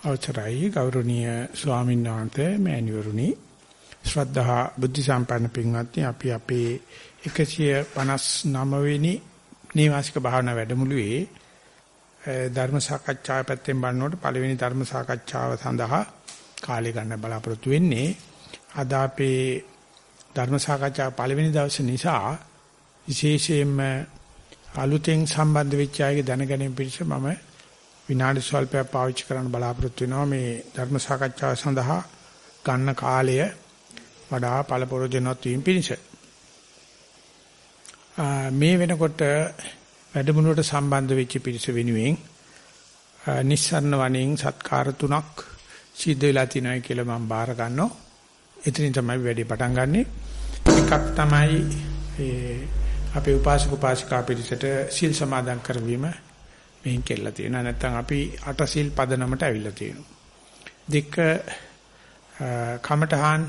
අවසරයි ගෞරවනීය ස්වාමීන් වහන්සේ මෑණිවරුනි. ශ්‍රද්ධා බුද්ධ සම්පන්න පින්වත්නි අපි අපේ 159 වෙනි නේවාසික භාවනා වැඩමුළුවේ ධර්ම සාකච්ඡාව පැත්තෙන් බලනකොට පළවෙනි ධර්ම සාකච්ඡාව සඳහා කාලය ගන්න බලාපොරොත්තු වෙන්නේ. අද අපේ ධර්ම සාකච්ඡාව පළවෙනි දවසේ නිසා විශේෂයෙන්ම අලුතෙන් සම්බන්ධ වෙච්ච අයගේ දැනගැනීම පිණිස මම විනාඩි ස්වල්පයක් පාවිච්චි කරන්න බලාපොරොත්තු වෙනවා මේ ධර්ම සාකච්ඡාව සඳහා ගන්න කාලය වඩා පළපොරොජනවත් වීම පිණිස. මේ වෙනකොට වැඩමුළුවට සම්බන්ධ වෙච්ච පිරිස වෙනුවෙන් නිස්සරණ වණෙන් සත්කාර තුනක් සිද්ධ වෙලා තිනයි කියලා මම බාර ගන්නවා. එතනින් තමයි වැඩේ පටන් ගන්නෙ. එකක් තමයි අපේ උපාසක උපාසිකා පිරිසට සීල් සමාදන් කරවීම මෙහෙන් කෙල්ලලා තියෙනවා. නැත්නම් අපි අටසිල් පදනමට ඇවිල්ලා තියෙනවා. දෙක කමඨහන්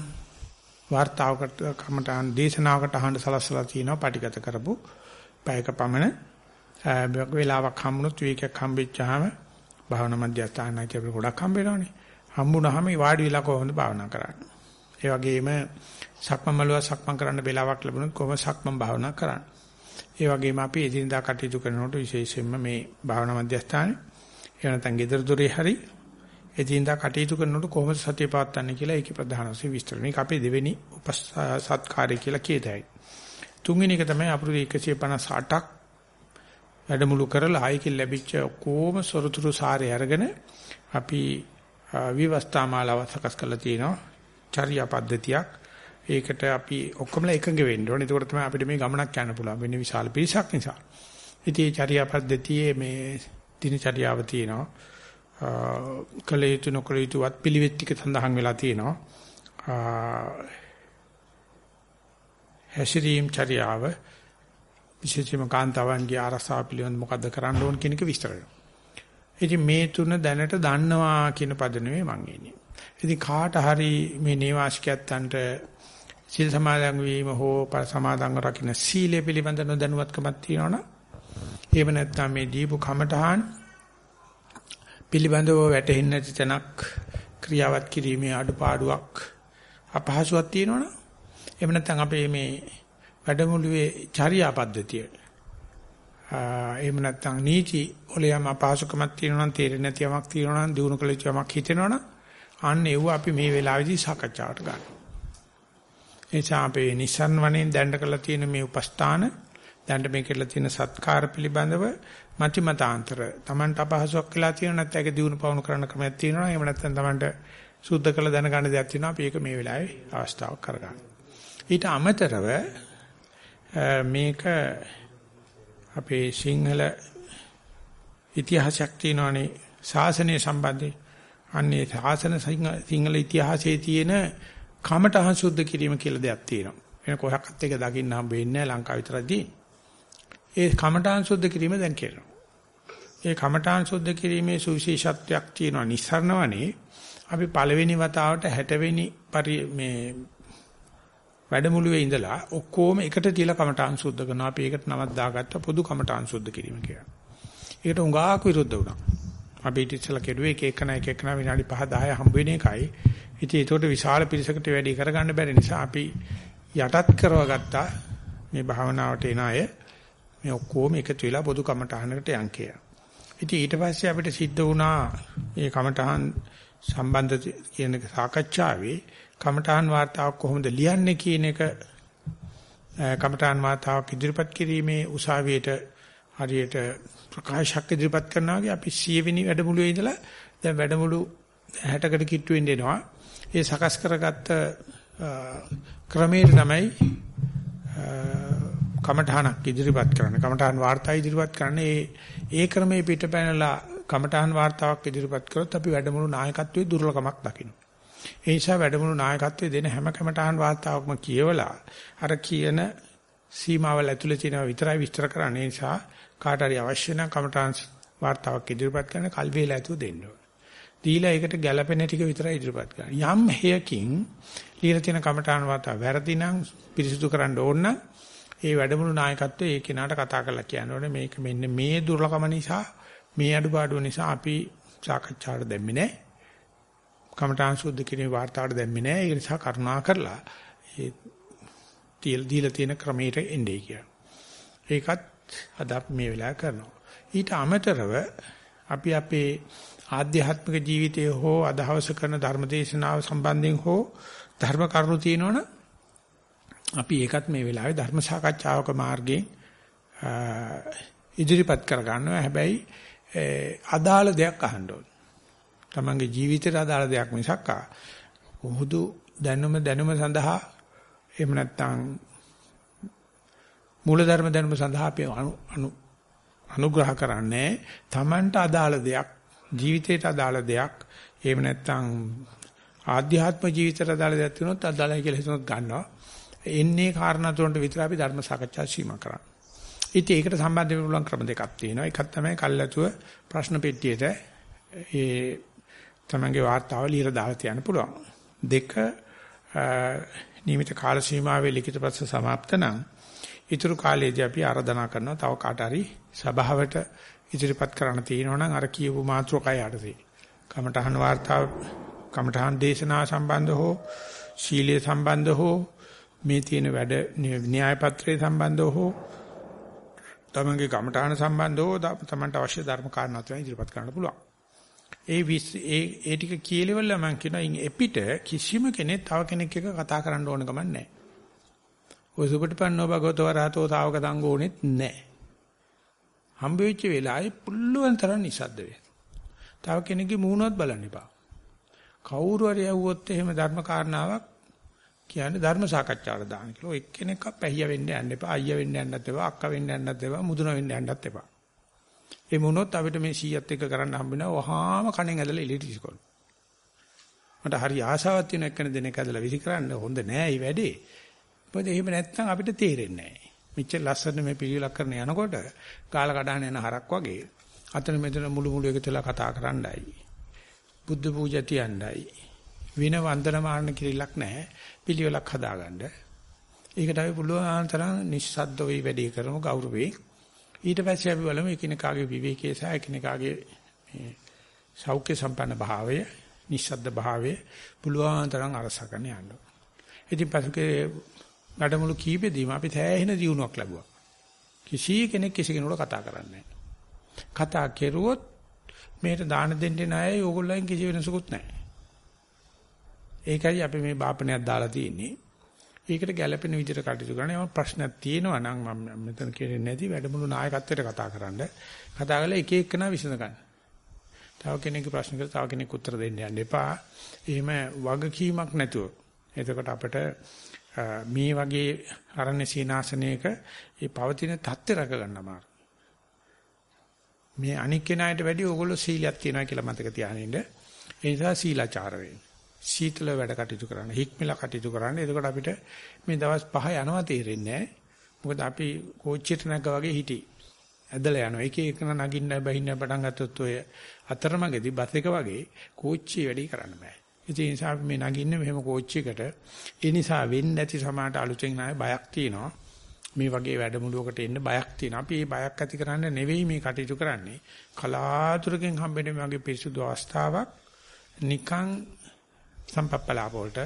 වார்த்தාවකට කමඨහන් දේශනාවකට අහන්න සලස්සලා තියෙනවා පටිගත කරපු පැයක පමණ වෙලාවක් හම්බුනොත් විවේකයක් හම්බෙච්චාම භාවනා මධ්‍යස්ථානයි කියලා ගොඩක් හම්බ වෙනවනේ. හම්බුනහම වාඩි වෙලා කොහොමද භාවනා කරන්නේ? ඒ වගේම සක්මන් මළුව සක්මන් කරන්න වෙලාවක් ලැබුණොත් කොහොම සක්මන් භාවනා කරන්නේ? ඒ වගේම අපි එදිනදා කටයුතු කරනකොට විශේෂයෙන්ම මේ භාවනා මධ්‍යස්ථානේ එහෙම නැත්නම් gedara dore hari එදිනදා කටයුතු කරනකොට කොහොමද සතිය පවත්වන්නේ කියලා ඒකේ ප්‍රධාන වශයෙන් විස්තර. මේක අපේ දෙවෙනි උපසත්කාරය කියලා කියතයි. තුන්වෙනි එක තමයි අපුරු 158ක් වැඩමුළු කරලා ආයකින් ලැබිච්ච ඔක්කොම සොරතුරු සාරය අරගෙන අපි විවස්ථා මාලාව සකස් කරලා තියෙනවා. චර්යා පද්ධතියක්. ඒකට අපි ඔක්කොමලා එකඟ වෙන්න ඕනේ. ඒකෝර තමයි අපිට මේ ගමනක් යන්න පුළුවන්. වෙන්නේ විශාල පිරිසක් නිසා. ඉතින් මේ චර්යා පද්ධතියේ මේ දිනචර්යාව තියෙනවා. කල යුතු නොකල යුතු වත් පිළිවෙත් ටික සඳහන් වෙලා තියෙනවා. හැසිරීම් චර්යාව විශේෂයෙන්ම කාන්තාවන්ගේ ආරක්ෂාව පිළිබඳ මොකද්ද කරන්න ඕන කියන එක විස්තර කරනවා. ඉතින් මේ තුන දැනට දන්නවා කියන පදනමේ මම ඉන්නේ. ඉතින් කාට හරි මේ නේවාසිකයන්ට සීල් සමාදන් වීම හෝ සමාදන්ව රකින්න සීලය පිළිබඳ නොදැනුවත්කමක් තියෙනවනම් එහෙම නැත්නම් මේ දීපු කමඨහන් පිළිබඳව වැටහෙන්නේ නැති තැනක් ක්‍රියාවත් කිරීමේ අඩුපාඩුවක් අපහසුයක් තියෙනවනම් එහෙම නැත්නම් අපේ මේ වැඩමුළුවේ චර්යා පද්ධතිය එහෙම නැත්නම් නීති වලියම අපහසුකමක් තියෙනවා නම් තේරෙන්නේ නැති යමක් තියෙනවා නම් දිනු කළ යුතු යමක් හිතෙනවා නම් අන්න ඒව අපි මේ වෙලාවේදී සාකච්ඡාවට ගන්නවා නිසා අපේ නිසන් වනේ දැඬ කරලා තියෙන මේ උපස්ථාන දැඬ මේ කරලා තියෙන සත්කාර පිළිබඳව මති මතාන්තර. Tamanට අපහසුයක් වෙලා තියෙන නැත්නම් ඒක දිනු පවණු කරන්න ක්‍රමයක් තියෙනවා. එහෙම නැත්නම් Tamanට සුද්ධ කළ දැනගන්න දෙයක් තියෙනවා. අපි ඒක මේ වෙලාවේ අවස්ථාවක් කරගන්න. ඊට අමතරව මේක අපේ සිංහල ඉතිහාසයක් තියෙනවානේ. ශාසනය සම්බන්ධයෙන්. අන්නේ ශාසන සිංහල ඉතිහාසයේ තියෙන කමඨහං සුද්ධ කිරීම කියලා දෙයක් තියෙනවා. වෙන කොහොක්වත් එක දකින්න හම්බ වෙන්නේ නැහැ ලංකාව විතරදී. ඒ කමඨහං සුද්ධ කිරීම දැන් කියනවා. ඒ කමඨහං සුද්ධ කිරීමේ සුවිශේෂත්වයක් තියෙනවා නිස්සරණවනේ. අපි පළවෙනි වතාවට 60 වෙනි මේ වැඩමුළුවේ ඉඳලා ඔක්කොම එකට තියලා කමඨාන් සුද්ධ කරනවා. අපි ඒකට නමක් දාගත්ත පොදු කමඨාන් සුද්ධ කිරීම කියලා. ඒකට උඟාක් විරුද්ධ වුණා. අපි ඊට ඉස්සලා කෙරුවේ එක එකන එක එකන විනාඩි 5 10 හම්බ වෙන එකයි. ඉතින් ඒකට විශාල පිරිසකට වැඩි කරගන්න බැරි නිසා අපි යටත් කරවගත්තා මේ භාවනාවට එන අය මේ ඔක්කොම එකතු වෙලා පොදු කමටහනකට යන් කියලා. ඉතින් ඊට පස්සේ අපිට සිද්ධ වුණා මේ කමටහන් සම්බන්ධ කියන සාකච්ඡාවේ කමටහන් වාර්තාවක් කොහොමද ලියන්නේ කියන එක කමටහන් වාර්තාවක් ඉදිරිපත් කිරීමේ උසාවියට හරියට ප්‍රකාශයක් ඉදිරිපත් කරනවා වගේ අපි 100 වෙනි වැඩමුළුවේ ඉඳලා දැන් වැඩමුළු 60කට කිට්ටු වෙන්න එනවා. ඒ සකස් කරගත්ත ක්‍රමයේ තමයි කමඨහනක් ඉදිරිපත් කරන්න. කමඨහන් වාර්තා ඉදිරිපත් කරන්නේ ඒ ඒ ක්‍රමයේ පිටපැනලා කමඨහන් වාර්තාවක් ඉදිරිපත් කරොත් අපි වැඩමුළු නායකත්වයේ දුර්ලභමක් දකිනවා. ඒ නිසා වැඩමුළු නායකත්වයේ දෙන හැම කමඨහන් වාර්තාවක්ම කියවලා අර කියන සීමාවල් ඇතුළේ තියෙනවා විතරයි විස්තර කරන්නේ. ඒ නිසා කාට හරි අවශ්‍ය නම් කමඨහන් වාර්තාවක් ඉදිරිපත් කරන කල් වේලා ඇතුව දෙන්න ඕන. දීලා ඒකට ගැළපෙන ටික විතරයි ඉදිරිපත් කරන්නේ. යම් හේයකින් লীලා තියෙන කමඨාන වාතා වැරදි නම් පිරිසිදු කරන්න ඕන නම් ඒ වැඩමුළු නායකත්වයේ ඒ කෙනාට කතා කරලා කියන්න ඕනේ මේක මෙන්න මේ දුර්ලභම නිසා මේ අඩුපාඩුව නිසා අපි සාකච්ඡාවට දෙන්නේ නැහැ. කමඨාන් සුද්ධ කිරීමේ වාර්තාවට දැම්මේ නැහැ. ඒ නිසා කරුණා කරලා ඒ තියල් දීලා තියෙන ක්‍රමයට එන්නේ කියලා. ඒකත් අද අපි මේ වෙලාව කරනවා. ඊට අමතරව අපි අපේ ආධ්‍යාත්මික ජීවිතය හෝ අදහවස කරන ධර්මදේශනාව සම්බන්ධයෙන් හෝ ධර්ම කරුණු තියෙනවනේ අපි ඒකත් මේ වෙලාවේ ධර්ම සාකච්ඡාවක මාර්ගයෙන් ඉදිරිපත් කර ගන්නවා. හැබැයි අදාළ දෙයක් අහන්න ඕන. තමන්ගේ ජීවිතයට අදාළ දෙයක් මිසක් හුදු දැනුම දැනුම සඳහා එහෙම නැත්නම් මූලධර්ම දැනුම සඳහා අපි අනුග්‍රහ කරන්නේ තමන්ට අදාළ දෙයක් ජීවිතයට අදාළ දෙයක් එහෙම නැත්නම් ආධ්‍යාත්ම ජීවිතයට අදාළ දෙයක් තියෙනොත් අදාළයි කියලා හිතනොත් ගන්නවා එන්නේ කාරණා තුනට විතර අපි ධර්ම සාකච්ඡා සීමා කරන්නේ ඉතින් ඒකට සම්බන්ධ වෙන්න පුළුවන් ක්‍රම දෙකක් තියෙනවා. එකක් තමයි කල්ැතුව ප්‍රශ්න පෙට්ටියට ඒ තමන්ගේ වාර්තාව ලියලා දාලා තියන්න පුළුවන්. දෙක නියමිත කාල සීමාවේ ලිඛිත ප්‍රශ්න સમાપ્ત නම් ඊතුරු කාලයේදී අපි ආරාධනා කරනවා තව කාට හරි සභාවට ඉදිරිපත් කරන්න තියෙනවා නම් අර කියපු මාතෘකය යටතේ. කමඨහන් වාර්තාව කමඨහන් දේශනා සම්බන්ධ හෝ ශීලයේ සම්බන්ධ හෝ මේ තියෙන වැඩ න්‍යාය පත්‍රයේ සම්බන්ධ හෝ තමන්ගේ කමඨාන සම්බන්ධව තමන්ට අවශ්‍ය ධර්ම කාරණා තුන ඉදිරිපත් කරන්න පුළුවන්. ඒ ඒ ඒ ටික කියලෙවල මම කියනවා ඉන් එපිට කිසිම කෙනෙක් තව කෙනෙක් එක්ක කතා කරන්න ඕන ගමන් නැහැ. ඔය සුපටිපන්නෝ භගවතෝ රහතෝ තාවක දංගෝනෙත් නැහැ. හම්බ වෙච්ච වෙලාවේ පුළුවන් තරම් නිසද්ද වෙන්න. තව කෙනෙක්ගේ මූණවත් බලන්න එපා. කවුරු හරි යවුවොත් එහෙම ධර්ම කාරණාවක් කියන්නේ ධර්ම සාකච්ඡාවට දාන කියලා. එක්කෙනෙක්ව පැහිය වෙන්න යන්න එපා. අයියා වෙන්න යන්නත් එපා. අක්කා වෙන්න යන්නත් එපා. මුදුන වෙන්න යන්නත් එපා. ඒ මොනොත් අපිට මේ 100ත් එක්ක කරන්න හම්බෙනවා. වහාම කණෙන් ඇදලා එළියට ඉස්කොන. මට හරි ආසාවක් තියෙන එක්කෙන දෙනෙක් ඇදලා විසි කරන්න හොඳ නෑ මේ වැඩේ. මොකද එහෙම නැත්නම් අපිට තේරෙන්නේ නෑ. මෙච්චර ලස්සන මේ පිළිවිලක් කරන යනකොට කාල කඩහන යන හරක් වගේ අතන මෙතන මුළු මුළු එකතුලා කතා කරන්නයි. බුද්ධ පූජා තියන්නයි. වින වන්දනමාන කිරිලක් නැහැ. පිළිවෙලක් හදාගන්න. ඒකට අපි පුළුවන් තරම් නිස්සද්ද වෙයි වැඩි කරමු ගෞරවේ. ඊට පස්සේ අපි බලමු එකිනෙකාගේ විවේකයේ සහ එකිනෙකාගේ මේ සෞඛ්‍ය සම්පන්න භාවය, නිස්සද්ද භාවය පුළුවන් තරම් අරසකන යන්න. ඉතින් පසුකේ වැඩමුළු කීපෙදීම අපි තෑහෙන දියුණුවක් ලැබුවා. කිසි කෙනෙක් කිසි කෙනෙකුට කතා කරන්නේ කතා කෙරුවොත් මේකට දාන දෙන්නේ නැහැ. ඕගොල්ලන් කිසි වෙනසකුත් නැහැ. ඒකයි අපි මේ බාපණයක් දාලා තියෙන්නේ. ඒකට ගැළපෙන විදිහට කටයුතු කරන්න. යම් ප්‍රශ්නක් තියෙනවා නම් මම මෙතන කියන්නේ නැති වැඩමුළු නායකත්වයට කතා කරන්න. කතා කරලා එක එකනා විසඳ ගන්න. තව කෙනෙක්ගේ ප්‍රශ්නකට තව කෙනෙක් උත්තර දෙන්න යන්න එපා. එහෙම වගකීමක් නැතුව. එතකොට අපිට මේ වගේ අරණ්‍ය සීනාසනයක මේ පවතින தත්ත්ව රැක ගන්න අමාරු. මේ අනික් කෙනාට වැඩිය ඕගොල්ලෝ සීලයක් තියනවා කියලා මතක තියාගෙන ඉන්න. ඒ නිසා සීලාචාර වෙන්න. සීතල වැඩ කටයුතු කරන්න, හික්මලා කටයුතු කරන්න. එතකොට අපිට මේ දවස් පහ යනවා තේරෙන්නේ නැහැ. මොකද අපි කෝච්චියට නැග්ගා වගේ හිටියේ. ඇදලා යනවා. එක එක නගින්න බහින්න පටන් ගත්තොත් ඔය අතරමඟදී බස් එක වගේ කෝච්චිය වැඩි කරන්න බෑ. ඒ නිසා අපි මේ නගින්නේ මෙහෙම කෝච්චියකට. ඒ නිසා වෙන්නේ නැති සමාට අලුතෙන් ආයේ බයක් තියෙනවා. මේ වගේ වැඩමුළුවකට එන්න බයක් තියෙනවා. අපි මේ බයක් ඇති කරන්න නෙවෙයි මේ කටයුතු කරන්නේ. කලාතුරකින් හම්බෙන මේ වගේ පිරිසුදු අවස්ථාවක් නිකන් සම්පප්පලාප වලට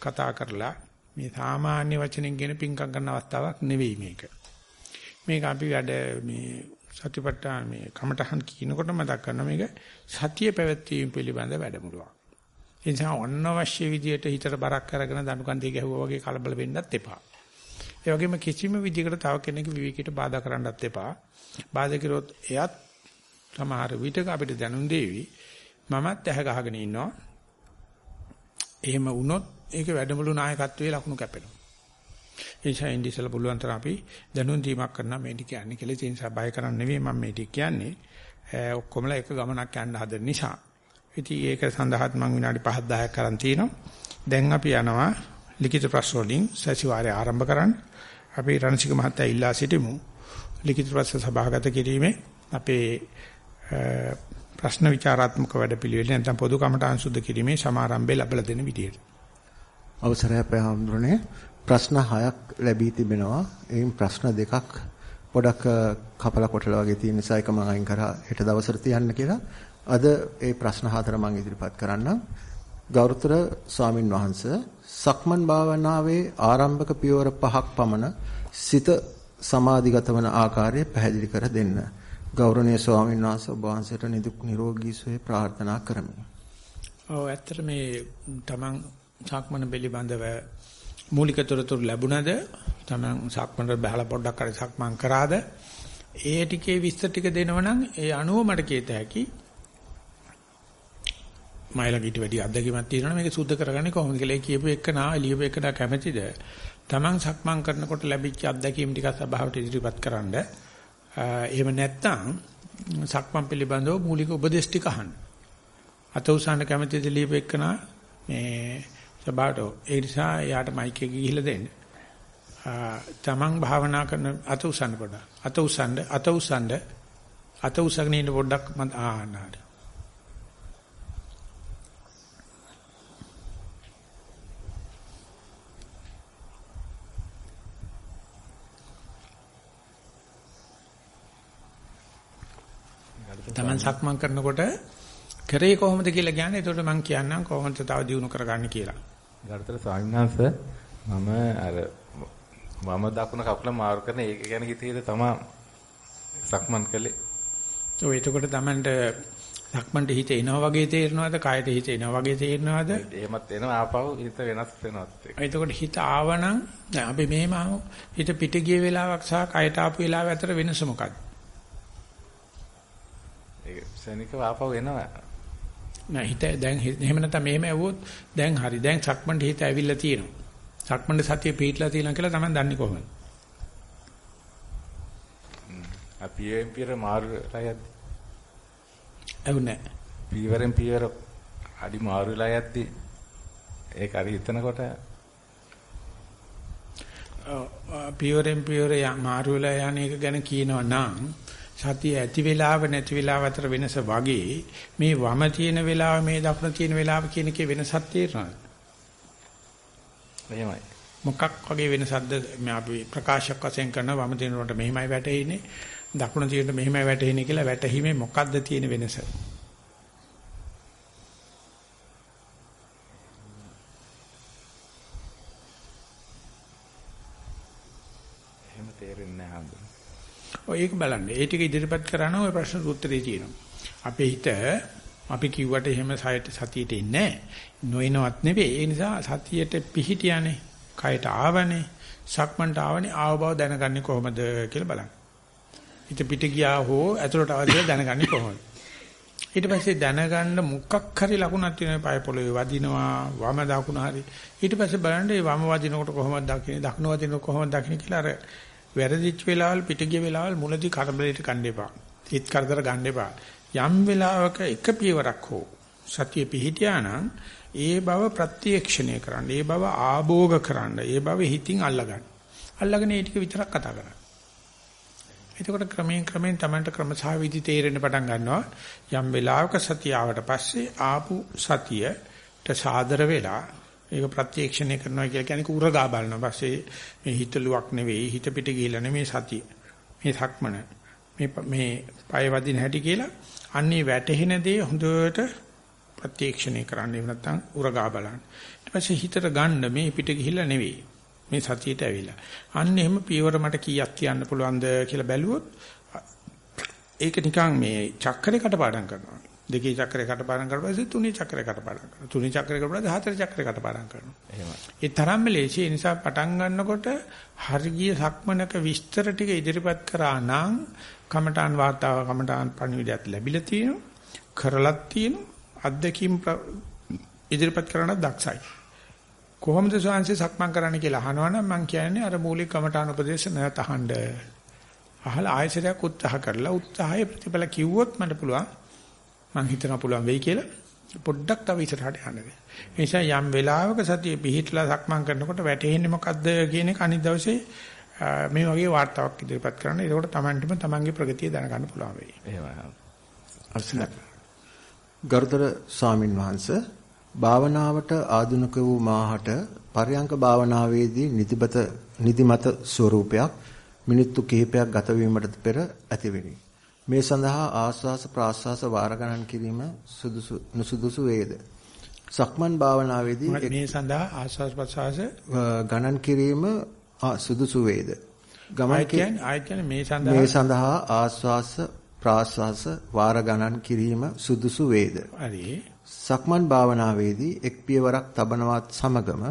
කතා කරලා මේ සාමාන්‍ය වචනෙන් කියන පිංකම් කරන අවස්ථාවක් නෙවෙයි මේක. මේක අපි වැඩ මේ සතිපට්ඨාන මේ කමඨහන් කියනකොට මතක් කරනවා මේක සතිය පැවැත්වීම පිළිබඳ වැඩමුළුවක්. ඒ නිසා අනවශ්‍ය විදියට හිතට බරක් අරගෙන දනුකන්දේ ගැහුවා වගේ කලබල වෙන්නත් එපා. ඒ වගේම කිසිම විදිහකට තව කෙනෙකු විවේකීට බාධා කරන්නත් එපා. බාධා කරොත් එයත් සමහර විටක අපිට දැනුම් දෙවි. මමත් ඇහ ගහගෙන ඉන්නවා. එහෙම වුණොත් ඒක වැඩමුළු නායකත්වයේ ලකුණු කැපෙනවා. ඒ නිසා ඉන්දිසල පුළුවන් තරම් අපි දැනුම් දීමක් කරනවා මේ ටික කියන්නේ කියලා. ඒ නිසා බය කරන්න නෙවෙයි මම මේ ටික කියන්නේ. ඔක්කොමලා එක ගමනක් යන්න හදන නිසා. ඉතින් ඒක සඳහාත් මම විනාඩි 5 10ක් කරන් තිනවා. දැන් අපි යනවා ලිඛිත ප්‍රශ්න වලින් සතිವಾರය ආරම්භ කරන්න. අපි රණසික මහත්තයා ඉල්ලා සිටිමු. ලිඛිත ප්‍රශ්න සභාගත කිරීමේ අපේ ප්‍රශ්න විචාරාත්මක වැඩපිළිවෙල නැත්නම් පොදු කමටහන් සුද්ධ කිරීමේ සමාරම්භය ලැබලා දෙන විදියට. අවසරයි අපේ හඳුරන්නේ ප්‍රශ්න 6ක් ලැබී තිබෙනවා. එයින් ප්‍රශ්න දෙකක් පොඩක් කපලා කොටලා වගේ තියෙන නිසා එක මම අයින් කරා හෙට දවසට තියන්න කියලා. අද ඒ ප්‍රශ්න හතර මම ඉදිරිපත් කරන්නම්. ගෞරවතර ස්වාමින් වහන්සේ සක්මන් භාවනාවේ ආරම්භක පියවර පහක් පමණ සිත සමාධිගත වන ආකාරය පැහැදිලි කර දෙන්න. ගෞරවනීය ස්වාමීන් වහන්සේ ඔබ වහන්සේට නිදුක් නිරෝගී සුවය ප්‍රාර්ථනා කරමි. ඔව් ඇත්තට මේ තමන් සක්මන පිළිබඳව මූලික තොරතුරු ලැබුණද තමන් සක්මනට බහලා පොඩ්ඩක් හරි සක්මන් කරාද ඒ ටිකේ විස්තර ටික දෙනවනම් ඒ අනුව මට කියත හැකි මයිලක ඊට වැඩි අත්දැකීමක් තියෙනවනේ. මේක සුද්ධ කරගන්නේ කොහොමද කියලා. කියපු එක නා ලියපු එක නා කැමැතිද? තමන් සක්මන් කරනකොට ලැබිච්ච අත්දැකීම් ටික සභාවට ඉදිරිපත් කරන්න. එහෙම නැත්නම් සක්මන් පිළිබඳව මූලික උපදේශ ටික අහන්න. අත උසන්න කැමැතිද ලියපු එක නා මේ සභාවට. ඒ නිසා යාට මයික් එක ගිහිල්ලා දෙන්න. තමන් භාවනා කරන අත උසන්න පොඩ්ඩක්. අත උසන්න අත උසන්න අත උසගෙන ඉන්න පොඩ්ඩක් මම ආනාට තමන් සක්මන් කරනකොට කරේ කොහොමද කියලා කියන්නේ එතකොට මම කියන්නම් කොහොමද තව දියුණු කරගන්න කියලා. ගරුතර ස්වාමීන් වහන්සේ මම අර මම දකුණ කකුල මාරු කරන ඒක ගැන හිතේද තමා සක්මන් කළේ. ඔය එතකොට තමන්ට සක්මන්ට හිත එනවා වගේ තේරෙනවද? කායට හිත එනවා වගේ තේරෙනවද? එහෙමත් එනවා ආපහු හිත වෙනස් වෙනවත් ඒක. එතකොට හිත ආවනම් දැන් අපි මෙහෙම හිත පිට ගිය වෙලාවක් සහ කයට ආපු වෙලාව අතර වෙනස මොකක්ද? ඒක ශනිකව ආපහු එනවා. නෑ හිත දැන් එහෙම නැත්නම් මෙහෙම ඇව්වොත් දැන් හරි දැන් සක්මන්ට හිත ඇවිල්ලා තියෙනවා. සක්මන්ට සතිය පිටලා තියෙනවා කියලා තමයි දන්නේ කොහොමද? අපි එම්පියර මාරුලා යද්දි. ඇහුනේ. පීවරෙන් පීවර අඩි මාරුලා යද්දි ඒක හරි හිතනකොට පියවරෙන් පියවර මාරු වෙලා යන එක ගැන කියනවා නම් සතිය ඇති වෙලාව නැති වෙලාව අතර වෙනස වගේ මේ වම තියෙන වෙලාව මේ දකුණ තියෙන වෙලාව කියන එකේ වෙනසක් තේරෙනවද? එහෙමයි. මොකක් වගේ වෙනසක්ද මේ අපි ප්‍රකාශයක් වශයෙන් කරන වම තියෙනකොට මෙහිමයි වැටෙන්නේ දකුණ තියෙනකොට මෙහිමයි වැටෙන්නේ කියලා වැටහිමේ මොකක්ද තියෙන වෙනස? එහෙම තේරෙන්නේ නැහැ හම්බුනේ. ඔය ඒක බලන්න. ඒ ටික ඉදිරිපත් කරා නම් ඔය ප්‍රශ්න උත්තරේ තියෙනවා. අපේ හිත අපි කිව්වට එහෙම සතියට එන්නේ නැහැ. නොයනවත් නෙවෙයි. ඒ නිසා සතියට පිහිටියානේ. කයට ආවනේ. සක්මන්ට ආවනේ. ආව බව දැනගන්නේ කොහොමද කියලා බලන්න. හිත පිට ගියා හෝ ඇතුළට ආවා කියලා දැනගන්නේ කොහොමද? ඊට පස්සේ දැනගන්න මොකක් හරි ලකුණක් තියෙනවා පය පොළවේ වදිනවා වම දකුණ හරි ඊට පස්සේ බලන්න මේ වම වදිනකොට කොහොමද දකින්නේ දකුණ වදිනකොට කොහොමද දකින්නේ කියලා අර වැරදිච්ච වෙලාවල් පිට ගිය වෙලාවල් මුලදී කරදරයට ගන්න එපා. හිත කරදර ගන්න එපා. යම් වෙලාවක එක පියවරක් හෝ සතිය පිහිටියා නම් ඒ බව ප්‍රත්‍යක්ෂණය කරන්න, ඒ බව ආභෝග කරන්න, ඒ බව හිතින් අල්ලගන්න. අල්ලගෙන ඒ ටික විතරක් කතා කරන්න. එතකොට ක්‍රමයෙන් ක්‍රමයෙන් Tamanට ක්‍රමසහ විදි තේරෙන්න පටන් ගන්නවා. යම් වෙලාවක සතිය ආවට පස්සේ ආපු සතියට සාදර වෙලා ඒක ප්‍රත්‍යක්ෂණය කරනවා කියලා කියන්නේ කුරගා බලනවා. පස්සේ මේ හිතලුවක් නෙවෙයි හිත පිට ගිහිල්ලා නෙමේ සතිය. මේ සක්මන මේ මේ පය වදින හැටි කියලා අන්නේ වැටහෙන දේ හොඳට ප්‍රත්‍යක්ෂණය කරන්න. එහෙම නැත්නම් උරගා බලන්න. ඊට පස්සේ හිතට ගන්න මේ පිට ගිහිල්ලා නෙවෙයි. මේ සතියට ඇවිල්ලා. අන්න එහෙම පියවර මට කීයක් කියන්න පුළුවන්ද කියලා බැලුවොත් ඒක නිකන් මේ චක්‍රේ කටපාඩම් කරනවා. දෙකේ චක්‍රේ කටපාඩම් කරලා පස්සේ තුනේ චක්‍රේ කටපාඩම් කරනවා. තුනේ චක්‍රේ කටපාඩම් හතරේ චක්‍රේ කටපාඩම් කරනවා. එහෙමයි. ඒ තරම්ම ලේසි. ඒ නිසා පටන් ගන්නකොට හරිය සක්මනක විස්තර ටික ඉදිරිපත් කරා නම් කමඨාන් වාතාව කමඨාන් පණිවිඩයක් ලැබිලා තියෙනවා. කරලත් තියෙනවා. අත්දැකීම් ඉදිරිපත් කරන දක්ෂයි. කොහොමද සාංශේ සක්මන් කරන්න කියලා අහනවනම් මම කියන්නේ අර මූලික කමඨාන උපදේශ අහන්න. අහලා ආයසරයක් උත්සාහ කරලා උත්සාහයේ ප්‍රතිඵල කිව්වොත් මට පුළුවන් මම හිතනවා පුළුවන් වෙයි කියලා පොඩ්ඩක් තව ඉස්සරහට යන්න. ඒ නිසා යම් වෙලාවක සතිය පිහිටලා සක්මන් කරනකොට වැටෙන්නේ මොකද්ද කියන එක අනිත් දවසේ මේ වගේ වார்த்தාවක් ඉදිරිපත් කරන්න. ඒකෝට Tamanටම Tamanගේ ප්‍රගතිය දැනගන්න පුළුවන් වෙයි. එහෙමයි. ගරුතර ස්වාමින් වහන්සේ භාවනාවට ආධුනික වූ මාහට පරයන්ක භාවනාවේදී නිදිමත නිදිමත ස්වરૂපයක් මිනිත්තු කිහිපයක් ගත වීමට පෙර ඇතිවිනි. මේ සඳහා ආස්වාස ප්‍රාස්වාස වාර ගණන් කිරීම සුදුසු නුසුදුසු වේද? සක්මන් භාවනාවේදී මේ සඳහා ආස්වාස් ප්‍රසවාස ගණන් කිරීම සුදුසු වේද? ගමන් කියන්නේ මේ සඳහා මේ සඳහා ආස්වාස ප්‍රාස්වාස වාර ගණන් කිරීම සුදුසු වේද? හරි. සක්මන් භාවනාවේදී එක් පියවරක් තබනවත් සමගම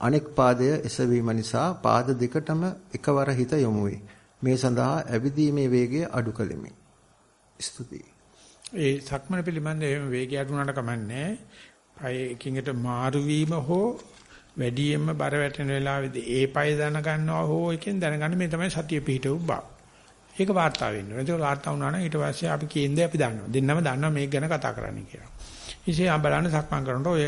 අනෙක් පාදය එසවීම නිසා පාද දෙකටම එකවර හිත යොමු වේ. මේ සඳහා ඇවිදීමේ වේගය අඩු කළෙමි. ස්තුතියි. ඒ සක්මන පිළිබඳ එහෙම වේගය අඩු වුණාට කමන්නේ. පය එකින් එකට මාරු වීම හෝ වැඩියෙන්ම බර වැටෙන වෙලාවේදී ඒ පය දැන ගන්නවා හෝ එකෙන් දැනගන්න මේ තමයි සතිය පිහිටවු බව. ඒක වාර්තා වෙන්න ඕනේ. ඒක වාර්තා වුණා නම් ඊට පස්සේ අපි කියන්නේ අපි දන්නවා. දෙන්නම දන්නවා මේක ගැන කතා කරන්න කියලා. ඉතින් ආ බලන්න සක්මන් කරනකොට ඔය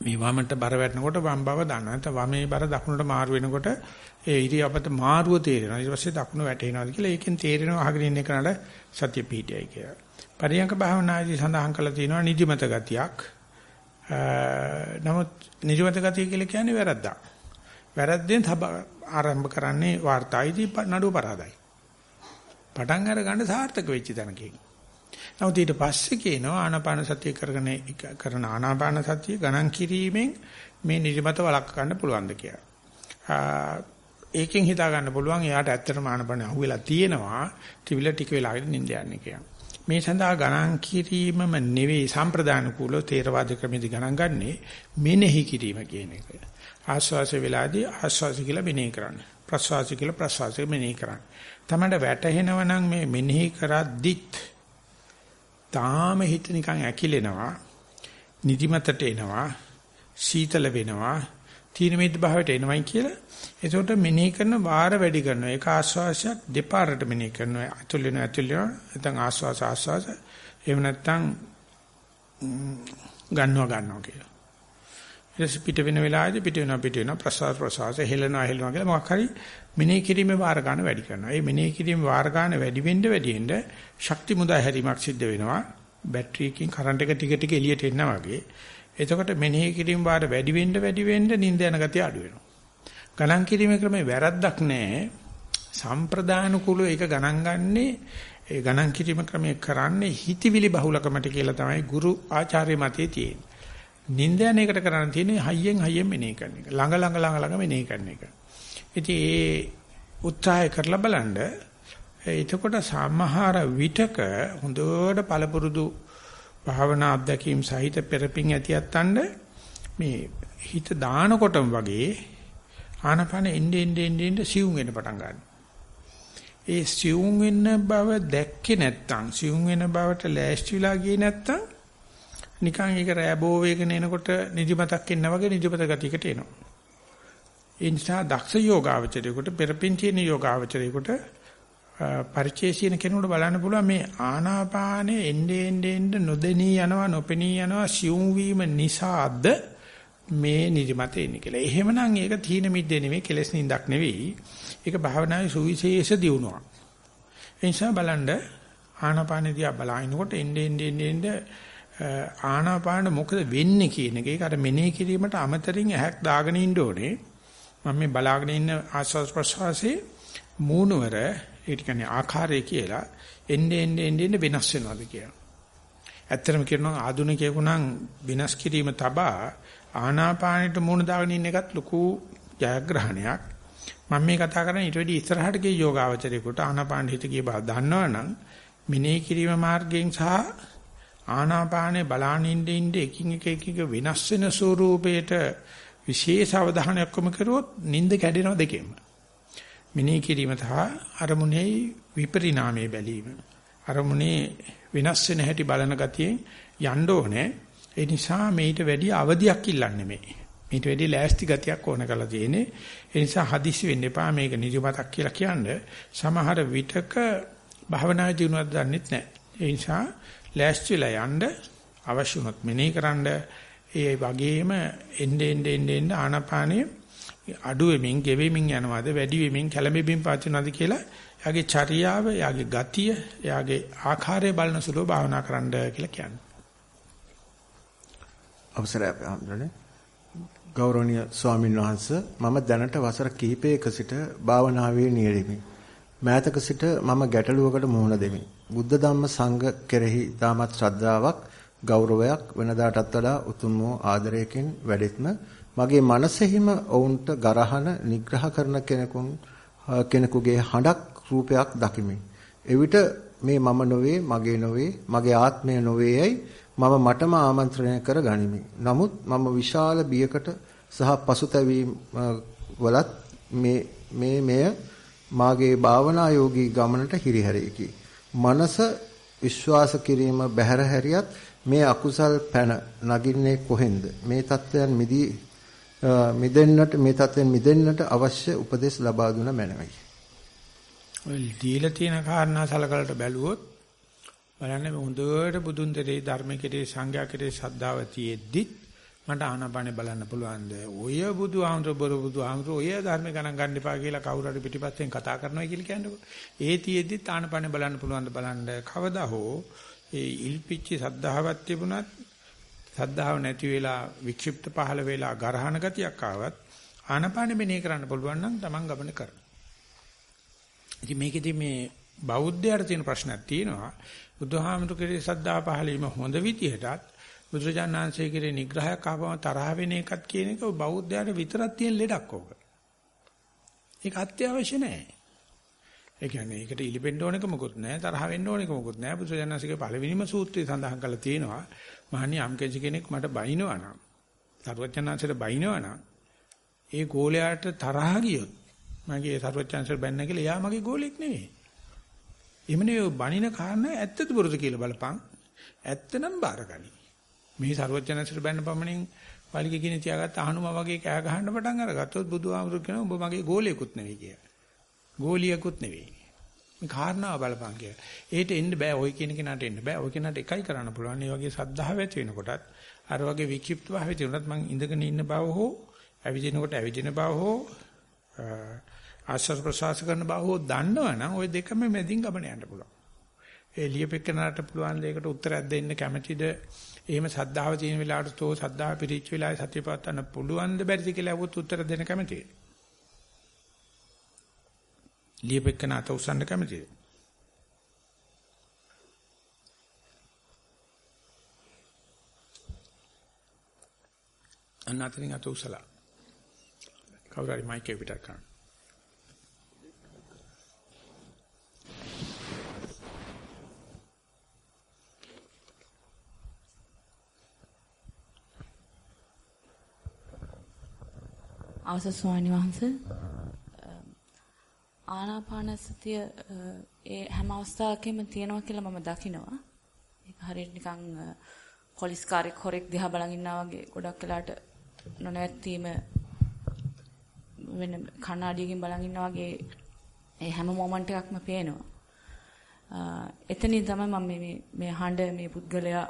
මේ වමට බර වැටෙනකොට වම් බව දන්නවා. නැත්නම් වමේ බර දකුණට මාරු වෙනකොට ඒ ඉරියව්වට මාරුව තේරෙනවා. ඊට පස්සේ දකුණ වැටෙනවාද කියලා ඒකෙන් තේරෙනවා අහගෙන ඉන්න කෙනාට සතිය පිහිටයි කියලා. පරියංක භාවනාදී සඳහන් කරලා තියෙනවා නිදිමත ගතියක්. නමුත් නිදිමත ගතිය කියලා කියන්නේ වැරද්දක්. වැරද්දෙන් ආරම්භ කරන්නේ වාර්තායිදී නඩුව පරාදයි. පටන් අර ගන්න සාර්ථක වෙච්ච තැනකින්. නමුත් ඊට පස්සේ කියනවා ආනාපාන සතිය කරගෙන කරන ආනාපාන සතිය ගණන් කිරීමෙන් මේ නිදිමත වළක්ව ගන්න පුළුවන්ද කියලා. ඒකෙන් හිතා ගන්න පුළුවන් එයාට ඇත්තටම ආනාපාන අහුවෙලා තියෙනවා ත්‍රිවිල ටික වෙලාවකට නිින්ද යන්නේ කියලා. මේ සඳහා ගණන් කිරීමම නෙවෙයි සම්ප්‍රදාන කුල තේරවාද ක්‍රමෙදි ගණන් ගන්නේ මෙනෙහි කිරීම කියන එක. ආස්වාස වෙලාදී ආස්වාස කියලා මෙනෙහි කරන්න. ප්‍රස්වාස කියලා ප්‍රස්වාස මෙනෙහි කරන්න. තමයි වැටහෙනව නම් මේ මෙනෙහි කරද්දිත් තාම හිත නිකන් ඇකිලෙනවා. නිදිමතට එනවා. සීතල වෙනවා. තීන මිද්ද භාවයට එනවයි කියලා. එතකොට මෙනෙහි කරන වාර වැඩි කරනවා. ඒක ආස්වාසයක් දෙපාරට මෙනෙහි කරනවා. අතුල් වෙනවා අතුල් වෙනවා. නැත්නම් ආස්වාස ආස්වාස. එහෙම නැත්නම් ගන්නවා ගන්නවා කියලා. ඊට පිට වෙන වෙලාවේදී පිට වෙනවා පිට වෙනවා ප්‍රසවාස ප්‍රසවාස හෙලනවා හෙලනවා කියලා මොකක් හරි මෙනෙහි කිරීමේ වාර ගන්න වැඩි කරනවා. ඒ මෙනෙහි කිරීමේ වාර ගන්න වැඩි වෙන්න වැඩි වෙන්න ශක්ති මුදා හැරීමක් සිද්ධ වෙනවා. බැටරි එකකින් කරන්ට් එක ටික ටික එළියට එනවා වගේ. එතකොට මෙනෙහි කිරීම වාර වැඩි වෙන්න වැඩි වෙන්න නිින්ද යන ගතිය අඩු වෙනවා. ගණන් කිරීමේ ක්‍රමේ වැරද්දක් නැහැ. සම්ප්‍රදාන කුල ඒක ගණන් ගන්නේ ඒ ගණන් කිරීම ක්‍රමයේ කරන්නේ හිතවිලි බහුලකමට කියලා තමයි ගුරු ආචාර්ය මතයේ තියෙන්නේ. නිින්ද යන එකට කරන්න තියෙන්නේ හයියෙන් හයියෙන් මෙනෙහි කරන එක. ළඟ ළඟ ළඟ ළඟ මෙනෙහි කරන එක. ඉතින් ඒ උත්සාහය කරලා බලන්න එතකොට සමහර විටක හොඳට පළපුරුදු භාවනා අධ්‍යක්ීම් සහිත පෙරපින් ඇතියත්තන්න මේ හිත දානකොටම වගේ ආනපන එන්නේ එන්නේ එන්නේ සිවුම් වෙන පටන් ගන්නවා. ඒ සිවුම් වෙන බව දැක්කේ නැත්තම් සිවුම් වෙන බවට ලෑස්තිලා ගියේ නැත්තම් නිකන් ඒක රෑබෝ වේගන එනකොට නිදිමතක් එන්න වගේ නිදිමත ගතියකට එනවා. ඒ නිසා දක්ෂ යෝගාවචරයකට පෙරපින් තියෙන යෝගාවචරයකට පරිචේසින කෙනෙකුට බලන්න පුළුවන් මේ ආනාපානේ එන්නේ එන්නේ එන්නේ නොදෙනී යනවා නොපෙනී යනවා සියුම් වීම නිසාද මේ නිදිමත එන්නේ කියලා. එහෙමනම් ඒක තීන මිද්දේ නෙමෙයි කෙලස් නින්දක් නෙවෙයි. ඒක භාවනාවේ සුවිශේෂ දියුණුවක්. ඒ නිසා බලන්න ආනාපානේ දිහා බලනකොට එන්නේ එන්නේ එන්නේ ආනාපාන මොකද වෙන්නේ කියන එක ඒක අර මෙනෙහි කිරීමට අමතරින් ඇහක් දාගෙන ඉන්න ඕනේ මම මේ බලාගෙන ඉන්න ආස්වාස් ප්‍රසවාසයේ මූණවර ඒ කියන්නේ ආකාරය කියලා එන්නේ එන්නේ එන්නේ වෙනස් වෙනවාද කියලා. ඇත්තටම කියනවා ආධුනිකයෙකු නම් වෙනස් කිරීම තබා ආනාපානෙට මූණ දාගෙන ඉන්න එකත් ලොකු ජයග්‍රහණයක්. මම මේ කතා කරන්නේ ඊට වැඩි ඉස්සරහට ගිය යෝගාවචරයකට ආනාපාන හිත කිය බව දන්නවනම් මෙනෙහි කිරීම මාර්ගයෙන් සහ ආනාපානේ බලාන ඉන්න ඉන්න එකින් එක එක වෙනස් වෙන ස්වරූපයට විශේෂ අවධානයක් යොමු කරුවොත් නිින්ද කැඩෙනවා දෙකෙන්ම. මිනී කිරීම සහ අරමුණේ විපරිණාමයේ බැලීම. අරමුණේ වෙනස් වෙන හැටි බලන ගතියෙන් යන්න ඕනේ. ඒ නිසා මේිට වැඩි අවදියක් ඉල්ලන්නේ මේ. මේිට වැඩි ලෑස්ති ගතියක් ඕන කරලා තියෙන්නේ. ඒ නිසා හදිසි වෙන්න එපා මේක නිදිමතක් කියලා කියන්නේ. සමහර විටක භවනා ජීවනවත් දන්නෙත් නැහැ. ඒ නිසා ලෑස්තිලා යන්න අවශ්‍ය වුණොත් මෙනෙහි කරන්න ඒ වගේම එnde ende ende ende ආනාපානිය අඩු වෙමින් ගෙවෙමින් යනවාද වැඩි වෙමින් කැළඹෙමින් පවතිනවාද කියලා එයාගේ චර්යාව එයාගේ ගතිය එයාගේ ආකාරය බලන සුළු භාවනා කරන්න කියලා කියන්නේ. අවසරයි අපේ ගෞරවනීය ස්වාමීන් වහන්ස මම දැනට වසර කිහිපයක සිට භාවනාවේ නියැලෙමි. මෑතක සිට මම ගැටලුවකට මුහුණ දෙමි. බුද්ධ ධම්ම සංඝ කෙරෙහි තාමත් ශ්‍රද්ධාවක් ගෞරවයක් වෙනදාටත් වඩා උතුම් වූ ආදරයකින් වැඩෙත්ම මගේ මනසෙහිම ඔවුන්ට ගරහන නිග්‍රහ කරන කෙනෙකුන් කෙනෙකුගේ හඬක් රූපයක් දකිමි. එවිට මේ මම නොවේ, මගේ නොවේ, මගේ ආත්මය නොවේයයි මම මටම ආමන්ත්‍රණය කර ගනිමි. නමුත් මම විශාල බියකට සහ පසුතැවීම් වලත් මේ මේ මෙය මාගේ භාවනා යෝගී ගමනට හිරිහැරෙකි. මනස විශ්වාස කිරීම බැහැර හැරියත් මේ අකුසල් පැන නගින්නේ කොහෙන්ද? මේ தත්වයන් මිදී මිදෙන්නට මේ தත්වෙන් මිදෙන්නට අවශ්‍ය උපදෙස් ලබා දුන මැනවි. ඔය දීලා තියෙන කාරණා සලකලට බැලුවොත් බලන්න මේ හොඳට බුදුන් දෙරේ ධර්ම කෙරේ සංඝයා කෙරේ ශ්‍රද්ධාව තියෙද්දි මට ආනපානේ බලන්න පුළුවන්ද? ඔය බුදුහාමුදුර බර බුදුහාමුදුර ඔය ධර්ම ගණන් ගන්න එපා කියලා කවුරු හරි පිටිපස්සෙන් කතා කරනවා කියලා කියන්නේ. ඒ තියෙද්දි ආනපානේ බලන්න පුළුවන්ද බලන්න කවදා හෝ ඒ ඉල්පිච්චි සද්ධාවක් තිබුණත් සද්ධාව නැති වෙලා වික්ෂිප්ත පහළ වෙලා ගරහන ගතියක් ආවත් ආනපානෙ මෙනේ කරන්න පුළුවන් නම් Taman ගමන කරන. ඉතින් මේකෙදි මේ බෞද්ධයාට තියෙන ප්‍රශ්නයක් තියෙනවා. බුදුහාමුදුරු කෙරේ සද්ධා පහළීම හොඳ විදිහටත් බුදුරජාණන්සේ කෙරේ නිග්‍රහයක් ආවම තරහ වෙන එකත් කියන එක බෞද්ධයාට විතරක් තියෙන ලෙඩක් ඕක. ඒක අත්‍යවශ්‍ය නැහැ. ඒ කියන්නේ ඒකට ඉලිබෙන්න ඕනෙක මොකුත් නැහැ තරහ වෙන්න ඕනෙක මොකුත් නැහැ. බුදුසජනසිකේ පළවෙනිම සූත්‍රය සඳහන් කරලා තියෙනවා මහණනි යම් කෙනෙක් මට බයිනවා නම් සරුවචනාංශයට බයිනවා නම් ඒ ගෝලයාට තරහ ගියොත් මගේ සරුවචනාංශයට බැන්න කියලා එයා මගේ ගෝලෙක් නෙවෙයි එමනේ ඔය බණින කාරණා ඇත්තද බොරුද කියලා බලපන්. ඇත්තනම් බාරගනි. මේ සරුවචනාංශයට බැන්න පමණින් වලිග කින තියාගත්ත අහනුම වගේ කෑ ගහන්න පටන් අරගත්තොත් බුදුහාමුදුරු කියනවා ඔබ මගේ ගෝලෙකුත් නෙවෙයි කියලා. ගෝලියකුත් නෙවෙයි. මේ කාරණාව බලපං කියලා. ඒට එන්න බෑ. ওই කියන කෙනාට එන්න බෑ. ওই කෙනාට එකයි කරන්න පුළුවන්. මේ වගේ සද්ධාව ඇති වෙනකොටත් අර වගේ වික්ෂිප්ත භාවය තියුණත් මං ඉඳගෙන ඉන්න බව හෝ ඇවිදිනකොට ඇවිදින බව හෝ ආශ්වාස ප්‍රශ්වාස කරන බව හෝ දන්නවනම් ওই දෙකම මැදින් ගමන යන්න පුළුවන්. ඒ ලියපෙකනට පුළුවන් දෙයකට උත්තරයක් දෙන්න කැමැතිද? එහෙම සද්ධාව තියෙන වෙලාවට තෝ සද්ධාව පිරිච්ච වෙලාවේ සතිය පවත්වන්න පුළුවන්ද බැරිද කියලා අහුවොත් උත්තර දෙන්න කැමැතියි. ලියපෙකන අත උස්සන්න කැමතිද? අන්නතරින් අත උසලා. කවුරු හරි මයික් එක පිටක් කරන්න. අවසර ස්වාමීන් වහන්සේ ආනාපාන සතිය ඒ හැම අවස්ථාවකෙම තියෙනවා කියලා මම දකිනවා. ඒක හරියට නිකන් පොලිස් කාර්යයක් හොරෙක් දිහා බලන් ඉන්නා වගේ ගොඩක් වෙලාට නොනැවතීම වෙන කණ්ණාඩියකින් බලන් ඉන්නා වගේ ඒ හැම මොමන්ට් එකක්ම පේනවා. එතනින් තමයි මම මේ මේ හඬ මේ පුද්ගලයා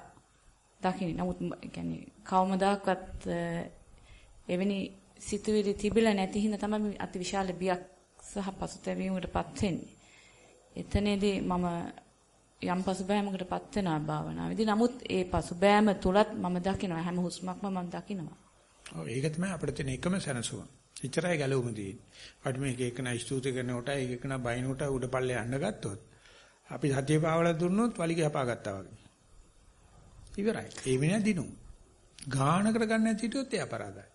දකින්නේ. නමුත් කියන්නේ කවමදාකවත් එවැනි සිතුවිලි තිබිලා නැති හින්දා තමයි අති විශාල බියක් සහ පසුතැවීමකටපත් වෙන්නේ. එතනදී මම යම් පසුබෑමකටපත් වෙනවා භාවනාවේදී. නමුත් ඒ පසුබෑම තුලත් මම දකිනවා හැම හුස්මක්ම මම දකිනවා. ඔව් ඒක තමයි අපිට තියෙන එකම සැනසුම. එච්චරයි ගැලවුම තියෙන්නේ. අපිට මේක එක නා ස්තුති කරනකොට ඒක එක නා බයිනකොට උඩපල්ලේ යන්න ගත්තොත් අපි සතිය පාවලා දුන්නොත් වලිග හපා ගත්තා වගේ. ඉවරයි. ඒ වෙන දිනු. ගානකට ගන්න නැති හිටියොත් ඒ අපරාධයි.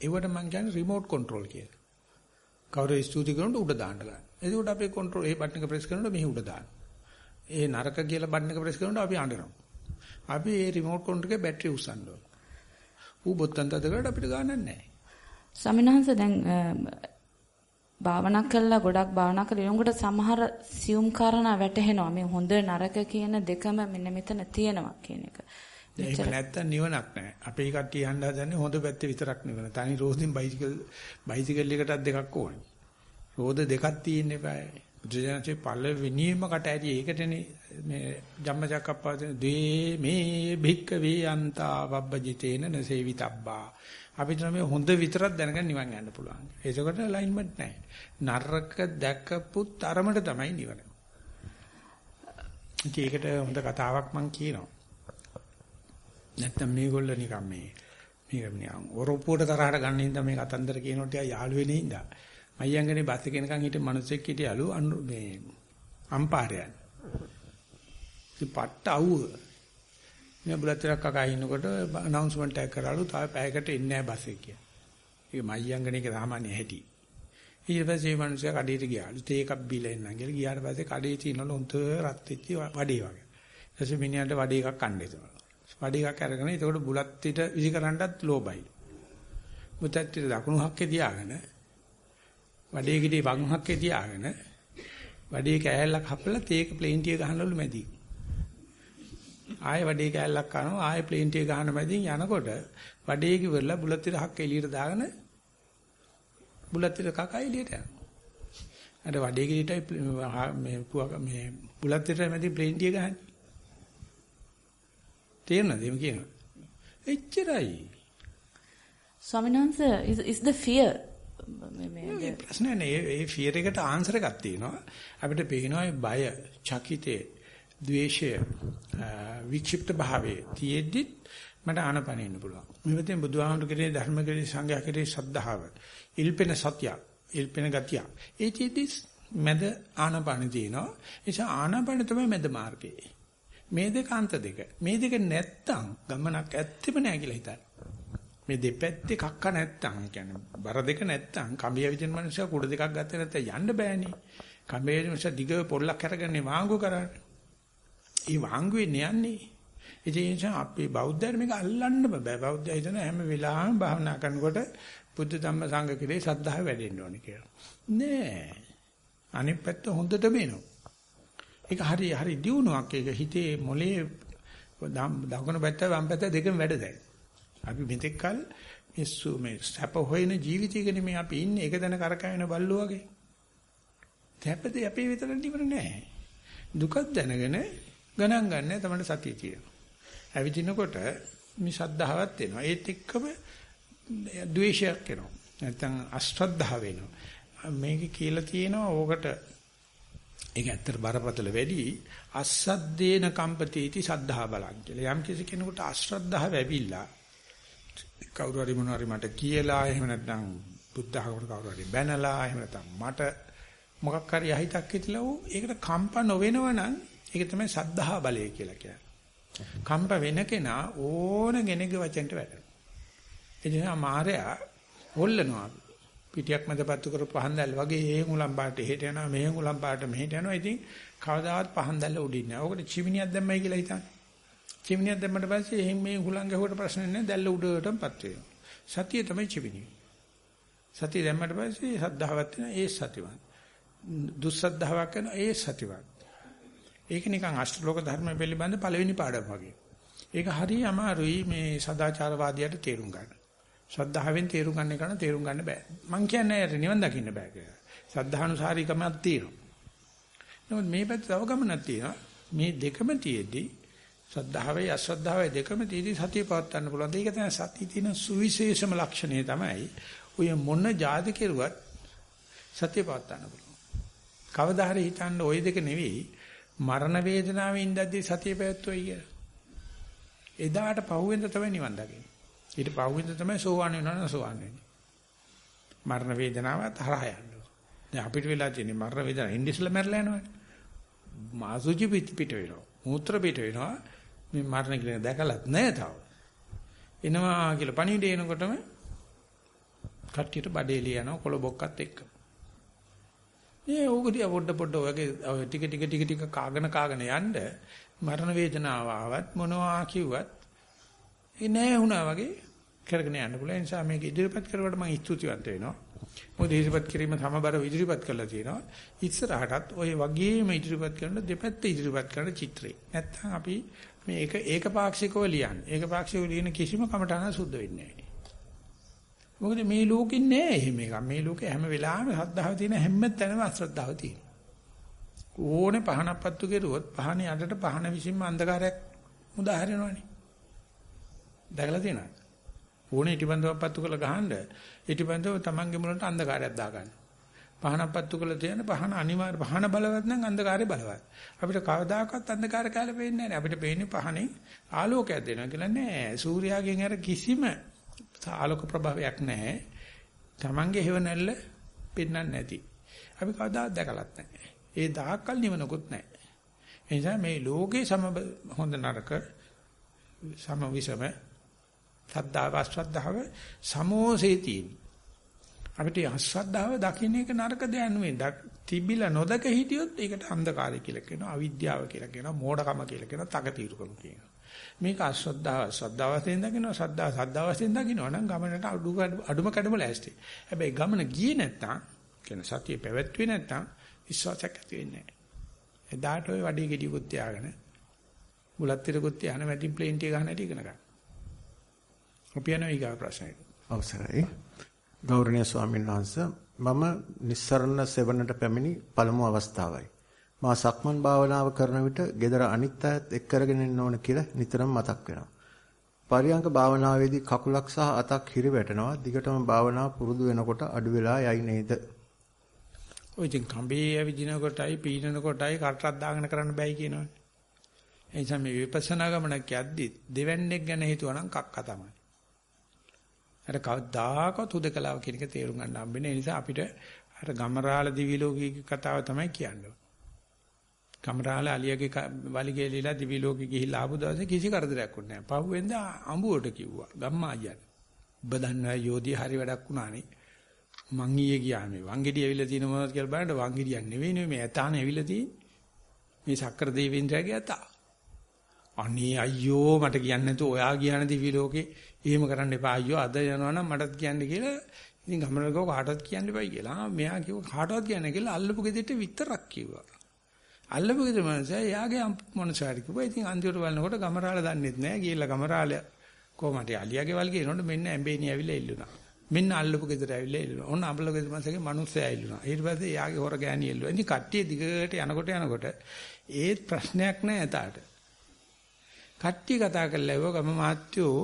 ඒවට මම කියන්නේ රිමෝට් කන්ට්‍රෝල් කියලා. කවුරු ස්තුති කරනකොට උඩ දාන්න ගන්න. එතකොට අපේ කන්ට්‍රෝල් ඒ බටන් එක ප්‍රෙස් කරනකොට මෙහි උඩ දාන්න. ඒ නරක කියලා බටන් එක ප්‍රෙස් කරනකොට අපි අඬනවා. අපි ඒ රිමෝට් කන්ට්‍රෝල් එකේ බැටරි උස්සන්න ඕන. ඌ බොත්තම් තද කරලා අපිට ගානක් නැහැ. සමිනහන්ස දැන් භාවනා කළා ගොඩක් භාවනා කළා ඊළඟට සමහර සියුම් කාරණා වැටහෙනවා මේ හොඳ නරක කියන දෙකම මෙන්න මෙතන තියෙනවා කියන එක. එහෙම නැත්තම් නිවනක් නැහැ. අපේ කට්ටිය යන්න හදන්නේ හොඳ පැත්තේ විතරක් නිවන. තනි රෝදින් බයිසිකල් බයිසිකල් එකටත් දෙකක් ඕනේ. රෝද දෙකක් තියෙන්න eBay. බුදුජානකේ පළවෙනිම කට ඇරි ඒකටනේ මේ ජම්මචක්කප්පවතුන දේ මේ භික්ක වේ අන්තා වබ්බජිතේන නසේවිතබ්බා. අපිට මේ හොඳ විතරක් දැනගන්න නිවන් යන්න පුළුවන්. ඒකකට අලයින්මන්ට් නැහැ. නරක දැකපු තරමට තමයි නිවන. ඒකට හොඳ කතාවක් මම කියනවා. නැත්තම් මේගොල්ලෝ නිකන් මේ මේක නිකන් ඔරොප්පුවට තරහට ගන්න හින්දා මේ කතන්දර කියනකොට යාළු වෙන්නේ හින්දා මයියංගනේ බස් එකේ නිකන් හිටිය මිනිස්සෙක් හිටියලු අනු මේ අම්පාරයන් ඉතින් පට්ට අවුව මේ බුලත් ටිකක් කකා ඉන්නකොට අනවුන්ස්මන්ට් එකක් කරාලු තාම පැයකට එන්නේ නැහැ බස් එක කියලා. ඒක මයියංගනේක සාමාන්‍ය හැටි. ඊට පස්සේ මේ මිනිස්සයා කඩේට ගියාලු. තේ එකක් බීලා එන්නම් කියලා. ගියාට පස්සේ කඩේ තියෙනවලු උන්ට රත් වෙච්ච වඩේ වගේ. ඊටසේ මිනිහාට වඩේ එකක් කන්න හිතුණා. වඩේ එකක් අරගෙන එතකොට බුලත් ටික විසිකරන්නත් ලෝබයි. බුලත් ටික දකුණු හක්කේ තියාගෙන වඩේ කිඩේ වම් හක්කේ තියාගෙන වඩේ කෑල්ලක් හපලා තේක ප්ලේන් ටික ගහනවලු මැදි. ආයෙ වඩේ කෑල්ලක් කනවා ආයෙ ප්ලේන් ටික ගහන මැදින් යනකොට වඩේ කිවරලා බුලත් ටික හක්ක එළියට දාගෙන බුලත් ටික කකා එළියට යනවා. අර වඩේ කිඩේටයි මේ මේ බුලත් ටික මැදි ප්ලේන් ටික ගහන්නේ. තේරෙනවද එහෙම කියනවා? එච්චරයි. ස්වාමීන් වහන්සේ is, is the fear මේ ප්‍රශ්නේ නේ ඒ ෆියර් එකට ආන්සර් එකක් තියෙනවා. අපිට පේනවා බය, චකිතේ, ද්වේෂය, වික්ෂිප්ත භාවයේ තියෙද්දි මට ආනපන ඉන්න පුළුවන්. මෙවතෙන් බුදුහාමුදුර කෙරේ ධර්ම කෙරේ සංඝයා කෙරේ ශ්‍රද්ධාව, ඉල්පෙන සත්‍ය, ඉල්පෙන ගතිය. ඒ තියෙද්දි මැද ආනපන තියෙනවා. ඒ නිසා ආනපන තමයි මැද මාර්ගය. මේ දෙක අන්ත දෙක. මේ දෙක නැත්තම් ගමනක් ඇත්තෙම නෑ කියලා හිතන්න. මේ දෙපැත්තේ කක්ක නැත්තම් කියන්නේ බර දෙක නැත්තම් කඹිය විදින මනුස්සයා කුඩ දෙකක් ගත්තේ නැත්නම් යන්න බෑනේ. කඹිය මනුස්සයා දිග පොල්ලක් අරගන්නේ වාංගු කරන්නේ. ඒ වාංගුවේ යන්නේ. ඒ නිසා අපි බෞද්ධ ධර්මයක අල්ලන්න බෑ. බෞද්ධය හිතන හැම වෙලාවෙම භාවනා කරනකොට බුද්ධ ධම්ම සංඝ කිරේ සද්ධාව වැඩෙන්න ඕනේ කියලා. නෑ. අනිත් පැත්ත හොඳට වෙනවා. ඒක හරි හරි දියුණුවක්. ඒක හිතේ මොලේ දකුණු පැත්ත වම් පැත්ත දෙකම වැඩ දැයි. අපි මෙතෙක් කල මිස්සු මේ සැප හොයන ජීවිතයකනේ මේ අපි ඉන්නේ. ඒක දැන කරකැවෙන බල්ලෝ වගේ. සැපද අපේ විතර නිවර නෑ. දුකක් දැනගෙන ගණන් ගන්න තමයි සතිය තියෙනවා. ඇවිදිනකොට මේ ශද්ධාවක් එනවා. ඒත් එක්කම ද්වේෂයක් එනවා. නැත්තම් අශ්‍රද්ධාව වෙනවා. මේක කියලා තියෙනවා ඕකට ඒක ඇත්තට බරපතල වැඩි අසද්දේන කම්පතිති සද්ධා බලං කියලා. යම් කිසි කෙනෙකුට අශ්‍රද්ධාව ඇවිල්ලා කවුරු හරි මොනවා හරි මට කියලා එහෙම නැත්නම් බුද්ධ ධර්මයට කවුරු හරි බැනලා එහෙම නැත්නම් මට මොකක් හරි අහිතක් හිතලා ඌ ඒකට කම්ප නොවෙනව නම් ඒක තමයි සද්ධා බලය කියලා කියන්නේ. කම්ප වෙන කෙනා ඕන කෙනෙක්ගේ වචෙන්ට වැඩෙනවා. ඒ නිසා මායя හොල්ලනවා. පිටියක් මැදපත්තු කර පහන් දැල් වගේ එහෙන් උලම් පාට එහෙට යනවා මෙහෙන් උලම් පාට මෙහෙට යනවා. ඉතින් කවදාවත් පහන් දැල්ල උඩින් නෑ. ඕකට චිමිනියක් දැම්මයි කියලා හිතන්නේ. චිමිනියක් දැම්මට පස්සේ එහෙන් මේ හුලං ගැහුවට ප්‍රශ්න නෑ. දැල්ල උඩටමපත් වෙනවා. සතිය තමයි චිමිනිය. සතිය දැම්මට පස්සේ සද්ධාවත් වෙන ඒ සතිවත්. දුස්සද්ධාවක් කරන ඒ සතිවත්. ඒක නිකන් අෂ්ටලෝක ධර්ම පිළිබඳ පළවෙනි පාඩම වගේ. ඒක හරිය අමාරුයි මේ සදාචාරවාදියාට තේරුම් ගන්න. ශ්‍රද්ධාවෙන් තේරුම් ගන්න එක නම් තේරුම් ගන්න බෑ. මං කියන්නේ ඇර නිවන් දකින්න බෑ කියලා. ශ්‍රද්ධානුසාරීකමක් තියෙනවා. නමුත් මේ පැත්ත තව ගමනක් තියෙනවා. මේ දෙකම තියේදී ශ්‍රද්ධාවයි අශ්‍රද්ධාවයි දෙකම තියේදී සතිය පවත් ගන්න පුළුවන්. ඒක තමයි සතිය තියෙන සුවිශේෂම ලක්ෂණය තමයි. ඔය මොන જાති කෙරුවත් සතිය පවත් ගන්න පුළුවන්. කවදා හරි හිතන්න ওই දෙක නෙවෙයි මරණ වේදනාවේ ඉඳද්දී සතිය පැවැත්වුවයි කියලා. එදාට පහුවෙන්ද තමයි නිවන් දකින්නේ. ඊට පහුවෙන්ද තමයි සෝවාන් වෙනවා සෝවාන් වෙන්නේ. මරණ වේදනාවත් හරහා යනවා. දැන් අපිට වෙලා තියෙන්නේ මරණ වේදනාව ඉන්දිස්ලා මැරලා යනවානේ. මාසුචි පිට පිට වෙනවා. මූත්‍ර පිට වෙනවා. මේ මරණ කියලා දැකලත් නැහැ තාම. එනවා කියලා පණිවිඩ එනකොටම කට්ටියට බඩේ ලියනවා කොළ බොක්කත් එක්ක. මේ ඕකදී පොඩ පොඩ ඔයගේ ඔය ටික ටික ටික ටික කාගෙන කාගෙන යන්න මරණ වේදනාව ආවත් මොනවා කිව්වත් ඒ නෑ වුණා වගේ කරගෙන යන්න පුළුවන්. ඒ නිසා මේක ඉදිරිපත් කරුවට මම ස්තුතිවන්ත වෙනවා. මොකද ඉදිරිපත් කිරීම සමබර ඉදිරිපත් කළා තියෙනවා. ඉස්සරහටත් ওই වගේම ඉදිරිපත් කරන දෙපැත්ත ඉදිරිපත් කරන චිත්‍රේ. නැත්තම් අපි මේක ඒකපාක්ෂිකව ලියන්නේ. ඒකපාක්ෂිකව ලියන කිසිම කමටහන සුද්ධ වෙන්නේ නැහැ. මොකද මේ ලෝකෙ නෑ එහෙම එකක්. මේ ලෝකේ හැම වෙලාවෙම ශ්‍රද්ධාව තියෙන හැම තැනම අශ්‍රද්ධාව තියෙනවා. ඕනේ පහනක් පත්තු කෙරුවොත් පහනේ යටට පහන විසින්ම අන්ධකාරයක් මුදා හැරෙනවනේ. දැකලා තියෙනවද? ඕනේ ඊටිබන්දව පත්තු කරලා ගහනද ඊටිබන්දව Tamange මුලට අන්ධකාරයක් දාගන්න. පහනක් පත්තු කරලා තියෙන පහන අනිවාර්ය පහන බලවත් නම් අන්ධකාරය බලවත්. අපිට කවදාකවත් අන්ධකාර කාලේ පේන්නේ නැහැ. අපිට පේන්නේ පහනේ ආලෝකයක් දෙනවා කියලා නෑ. සූර්යාගෙන් අර කිසිම ආලෝක ප්‍රභාවයක් නැහැ. Tamange හේවණල්ල පෙන්වන්නේ නැති. අපි කවදාවත් දැකලත් නැහැ. ඒ දායකල් නිවනකුත් නැහැ. ඒ නිසා මේ ලෝකේ සම හොඳ නරක සම විසම සද්ධාව අශ්‍රද්ධාව සමෝසේ තියෙන. අපිට අශ්‍රද්ධාව දකින්න එක නරක දෙයක් නෙවෙයි. තිබිලා නොදක හිටියොත් ඒකට අන්ධකාරය කියලා කියනවා, අවිද්‍යාව කියලා කියනවා, මෝඩකම කියලා කියනවා, තකතිරුකම කියනවා. මේක අශ්‍රද්ධාව ශ්‍රද්ධාව වශයෙන් දකිනවා, ශ්‍රද්ධාව ශ්‍රද්ධාව වශයෙන් දකිනවා නම් ගමනට අඩු අඩුම කඩම ලෑස්ති. හැබැයි ගමන ගියේ නැත්තම්, කියන සතිය පැවැත්වුවේ නැත්තම් විශ්වාසයක් ඇති වෙන්නේ නැහැ. එදාට ওই වඩේ ගෙඩියකුත් තියාගෙන බුලත් තිරකුත් තියාගෙන මැදින් ප්ලේන් ටික ගන්න හැටි ඉගෙන ගන්න. අපි යනවා ඊගා ප්‍රශ්නෙට. අවසරයි. ගෞරවනීය ස්වාමීන් වහන්සේ මම නිස්සරණ සෙවණට පැමිණි පළමු අවස්ථාවයි. මා සක්මන් භාවනාව කරන විට gedara අනිත් අයත් එක් කරගෙන ඉන්න ඕන කියලා නිතරම මතක් වෙනවා. පරියංග භාවනාවේදී කකුලක් සහ අතක් හිරි වැටෙනවා. දිගටම භාවනාව පුරුදු වෙනකොට අඩු වෙලා යයි නේද? ඔය ඉතින් කඹේ ඇවිදින කොටයි පීනන කොටයි කටරක් දාගෙන කරන්න බෑයි කියනවනේ. ඒ නිසා මේ විපස්සනා ගමනක් යද්දි දෙවන්නේක් ගැන හිතුවනම් කක්ක තමයි. අර කවදාකවත් උදකලාව කියන එක තේරුම් ගන්න හම්බෙන්නේ. ඒ නිසා අපිට අර ගමරාල දිවි ලෝකයේ කතාව තමයි කියන්නේ. ගමරාල අලියගේ වලිගේ ලීලා දිවි ලෝකෙ ගිහිල්ලා ආපු දවසේ කිසි කරදරයක් වුණේ නැහැ. පහුවෙන්ද අඹුවට කිව්වා. ගම්මා අයියන්. ඔබ දන්නවා යෝධි හරි වැඩක් වුණානේ. මං ඊයේ ගියා මේ වංගෙඩි ඇවිල්ලා තියෙන මොනවද කියලා බලන්න වංගෙඩියක් නෙවෙයි නෙවෙයි මේ ඇතානේ ඇවිල්ලා තියෙන්නේ. මේ සක්කර දේවේන්ද්‍රයාගේ ඇතා. අනේ අයියෝ මට කියන්න නැතුව ඔයා ගියාන දිවි ලෝකේ එහෙම කරන්න එපා අයියෝ අද යනවා නම් මටත් කියන්න කියලා ඉතින් ගමනකව කාටවත් කියන්න එපයි කියලා. මෙයා කිව්ව කාටවත් කියන්න කියලා අල්ලපු ගෙදෙට්ට විතරක් කිව්වා. අල්ලපු ගෙදර මනුස්සයා එයාගේ මොනසාරි කිව්වා. ඉතින් අන්තිමට බලනකොට ගමරාල දන්නෙත් නෑ. ගිහලා ගමරාල කොහමද අලියාගේ වල් කියනකොට මෙන්න ඇඹේනි ඇවිල්ලා ඉල්ලුණා. මෙන්න අල්ලපු ගෙදර ඇවිල්ලා ඉල්ලුණා. ඔන්න අඹල ගෙදර මනුස්සයාගේ මනුස්සයා ඉල්ලුණා. ඊට පස්සේ එයාගේ හොර ගෑණි ඉල්ලුවා. ඉතින් කට්ටිය දිගට යනකොට යනකොට ඒත් ප්‍රශ්නයක් නෑ එතාට. කට්ටිය කතා කරලා ඇහුවා ගම මහත්තයෝ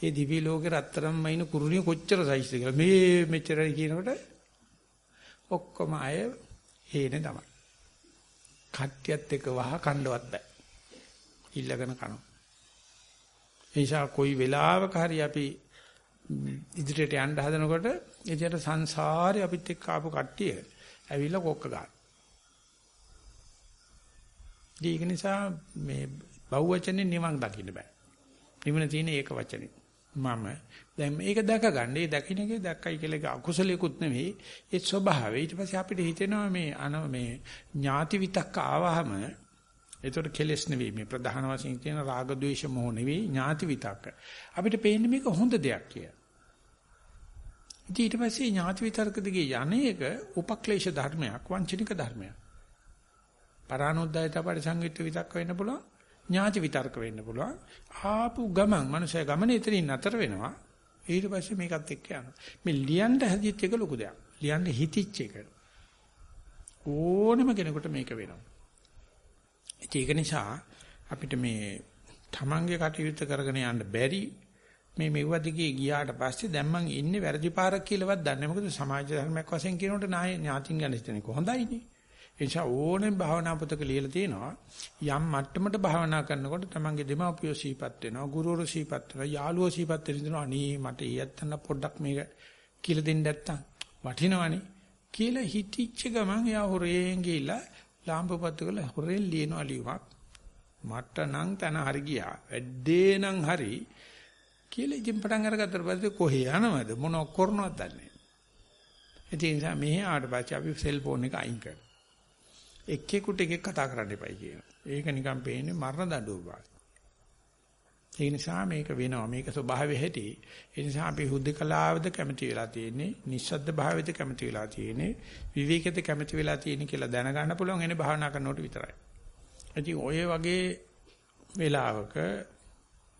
ඒ දිවි ලෝකේ රත්තරන් මයින් කුරුණිය කොච්චර සයිස්ද කියලා. මේ මෙච්චරයි කියනකොට ඔක්කොම අය හේනේ තමයි. කට්ටියත් එක්ක වහ කණ්ඩවත් බෑ. ඉල්ලගෙන කනවා. එනිසා කොයි වෙලාවක හරි අපි ඉදිරියට යන්න හදනකොට එදිට සංසාරේ අපිත් එක්ක ආපු කට්ටිය ඇවිල්ලා කොක්ක ගන්න. ඒක නිසා මේ බහුවචනේ නිවන් දකින්න බෑ. නිවන තියෙන ඒක වචනේ. මම දැන් මේක දැක ගන්න. ඒ දකින්න එකේ දැක්කයි කියලා ඒක අකුසලයකුත් නෙවෙයි. ඒ ස්වභාවය. ඊට පස්සේ අපිට හිතෙනවා මේ අන මේ ඥාති විතක්ක ආවහම ඒතකොට කෙලස් නෙවෙයි මේ ප්‍රධාන වශයෙන් තියෙන රාග ద్వේෂ මොහ නෙවෙයි ඥාති විතක්ක. අපිට පේන්නේ මේක හොඳ දෙයක් කියලා. ඊට පස්සේ ඥාති විතර්ක දිගේ යන්නේක උපක්ලේශ ධර්මයක් වංචනික ධර්මයක්. පරානොද්දායත පරිසංවිත විතක්ක වෙන්න පුළුවන්. ඥාති විතර්ක වෙන්න පුළුවන්. ආපු ගමන් මනුෂය ගමනේ එතනින් නතර වෙනවා. ඊට පස්සේ මේකත් එක්ක යනවා. මේ ලියන්න හැදිච්ච එක ලොකු දෙයක්. ලියන්න හිතිච්ච එක. ඕනම කෙනෙකුට මේක වෙනවා. ඒක නිසා අපිට මේ තමන්ගේ කටයුත්ත කරගෙන යන්න බැරි මේ මෙව දිගේ ගියාට පස්සේ දැන් මං ඉන්නේ වැරදි පාරක් කියලාවත් දන්නේ නැහැ. මොකද සමාජ ධර්මයක් වශයෙන් කියනකොට නාය ඥාතින් ගැන හිතන්නේ කොහොඳයිනේ. ඒ නිසා ඕනෙන් භාවනා පොතක ලියලා තියෙනවා යම් මට්ටමකට භාවනා කරනකොට තමන්ගේ දෙමාපියෝ සීපත් වෙනවා ගුරුවරු සීපත් වෙනවා යාළුවෝ සීපත් වෙනවා අනේ මට ඊයත්තන පොඩ්ඩක් මේක කියලා දෙන්න නැත්තම් වටිනවනේ කියලා හිතිච්ච ගමන් යා හොරෙන් ගිහිල්ලා ලාම්පපත්තු කරලා හොරෙන් ලියනවා ලියුමක්. මට නම් තන හරි ගියා. වැඩේ නම් හරි කියලා ඉතින් පටන් අරගත්තට පස්සේ කොහේ යනවද? මොන කරනවද දන්නේ. නැහැ ඒ නිසා මෙහි ආවට පස්සේ අපි සෙල්ෆෝන් එක අයින් කරනවා. එක්කෙකුට එකෙක් කතා කරන්න එපයි කියනවා. ඒක නිකන් පේන්නේ මරණ දඬුවම වගේ. ඒ නිසා මේක වෙනවා. මේක ස්වභාවය හැටි. ඒ නිසා අපි හුදකලාවද කැමති වෙලා තියෙන්නේ, නිස්සද්ද භාවයද කැමති වෙලා තියෙන්නේ, විවේකයද කැමති වෙලා තියෙන්නේ කියලා දැනගන්න පුළුවන් එනේ භාවනා කරනකොට විතරයි. ඉතින් ඔය වගේ වෙලාවක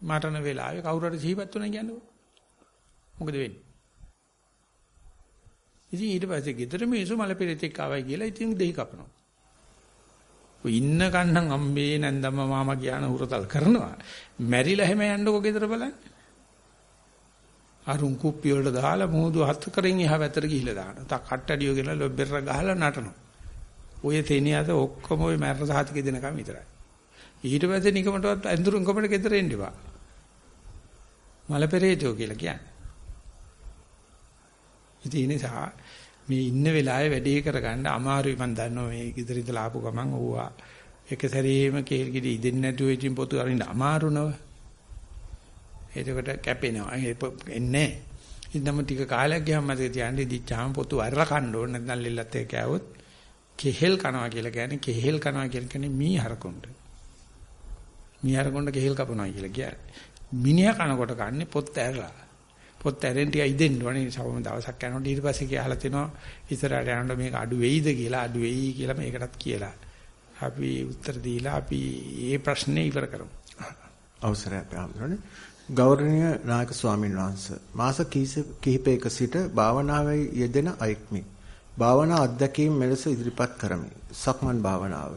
මරණ වෙලාවේ කවුරු හරි සිහිපත් වුණා කියන්නේ මොකද වෙන්නේ? ඉතින් ඊට පස්සේ ගෙදර මිනිස්සු මල පෙරේතෙක් ආවයි කියලා ඉතින් දෙහි කපනවා. ඔය ඉන්න කන්නම් අම්බේ නැන්දම්ම මාමා කියන උරතල් කරනවා. මැරිලා හැම යන්නකො ගෙදර බලන්න. අරුන් කුප්පිය වලට දාලා මොහොදු හත් කරෙන් එහා පැත්තට ගිහිල්ලා දානවා. තා කට්ටඩියෝ ගෙනලා ලොබ්බෙර ගහලා නටනවා. ඔය තේනියද ඔක්කොම ඔය මැරණ සහතික දෙනකම් විතරයි. ඊට පස්සේ නිකමටවත් ඇඳුරුන් කොමඩ ගෙදර එන්න එපා. මල පෙරේතෝ කියලා කියන්නේ. ඉතින් ඒ නිසා මේ ඉන්න වෙලාවේ වැඩේ කරගන්න අමාරුයි මම දන්නවා මේ ගෙදර ඉඳලා ආපු ගමන් ඕවා එක සැරේම කේල් ගෙඩි ඉදෙන්නේ නැතුව ඉතින් පොතු අරින්න අමාරු නව එතකොට කැපෙනවා. එන්නේ ඉන්නම ටික කාලයක් ගියාම මතක තියාගන්න ඉදිච්චාම පොතු අරලා කන්න ඕන නැත්නම් ලෙල්ලත් එක්ක આવොත් කෙහෙල් කනවා කියලා කියන්නේ කෙහෙල් කනවා කියලා කියන්නේ මී හරකුණ්ඩ. මී හරකුණ්ඩ කෙහෙල් කපනවා කියලා කියන්නේ. මිනිහා කනකොට කන්නේ පොත් ඇරලා. පොත් ඇරෙන් ටික ඉදෙන්න ඕනේ. සමම දවසක් යනකොට ඊට පස්සේ කියලා තිනවා ඉස්සරහට යනකොට මේක අඩු වෙයිද කියලා අඩු වෙයි කියලා මේකටත් කියලා. අපි උත්තර දීලා අපි මේ ප්‍රශ්නේ ඉවර කරමු. අවසරයි අපේ ආමරණේ. ගෞරවනීය නායක ස්වාමීන් වහන්සේ මාස කිහිපයක සිට භාවනාවේ යෙදෙන අයෙක්මි. භාවනා අධ්‍යක්ීම් මෙලෙස ඉදිරිපත් කරමි. සක්මන් භාවනාව.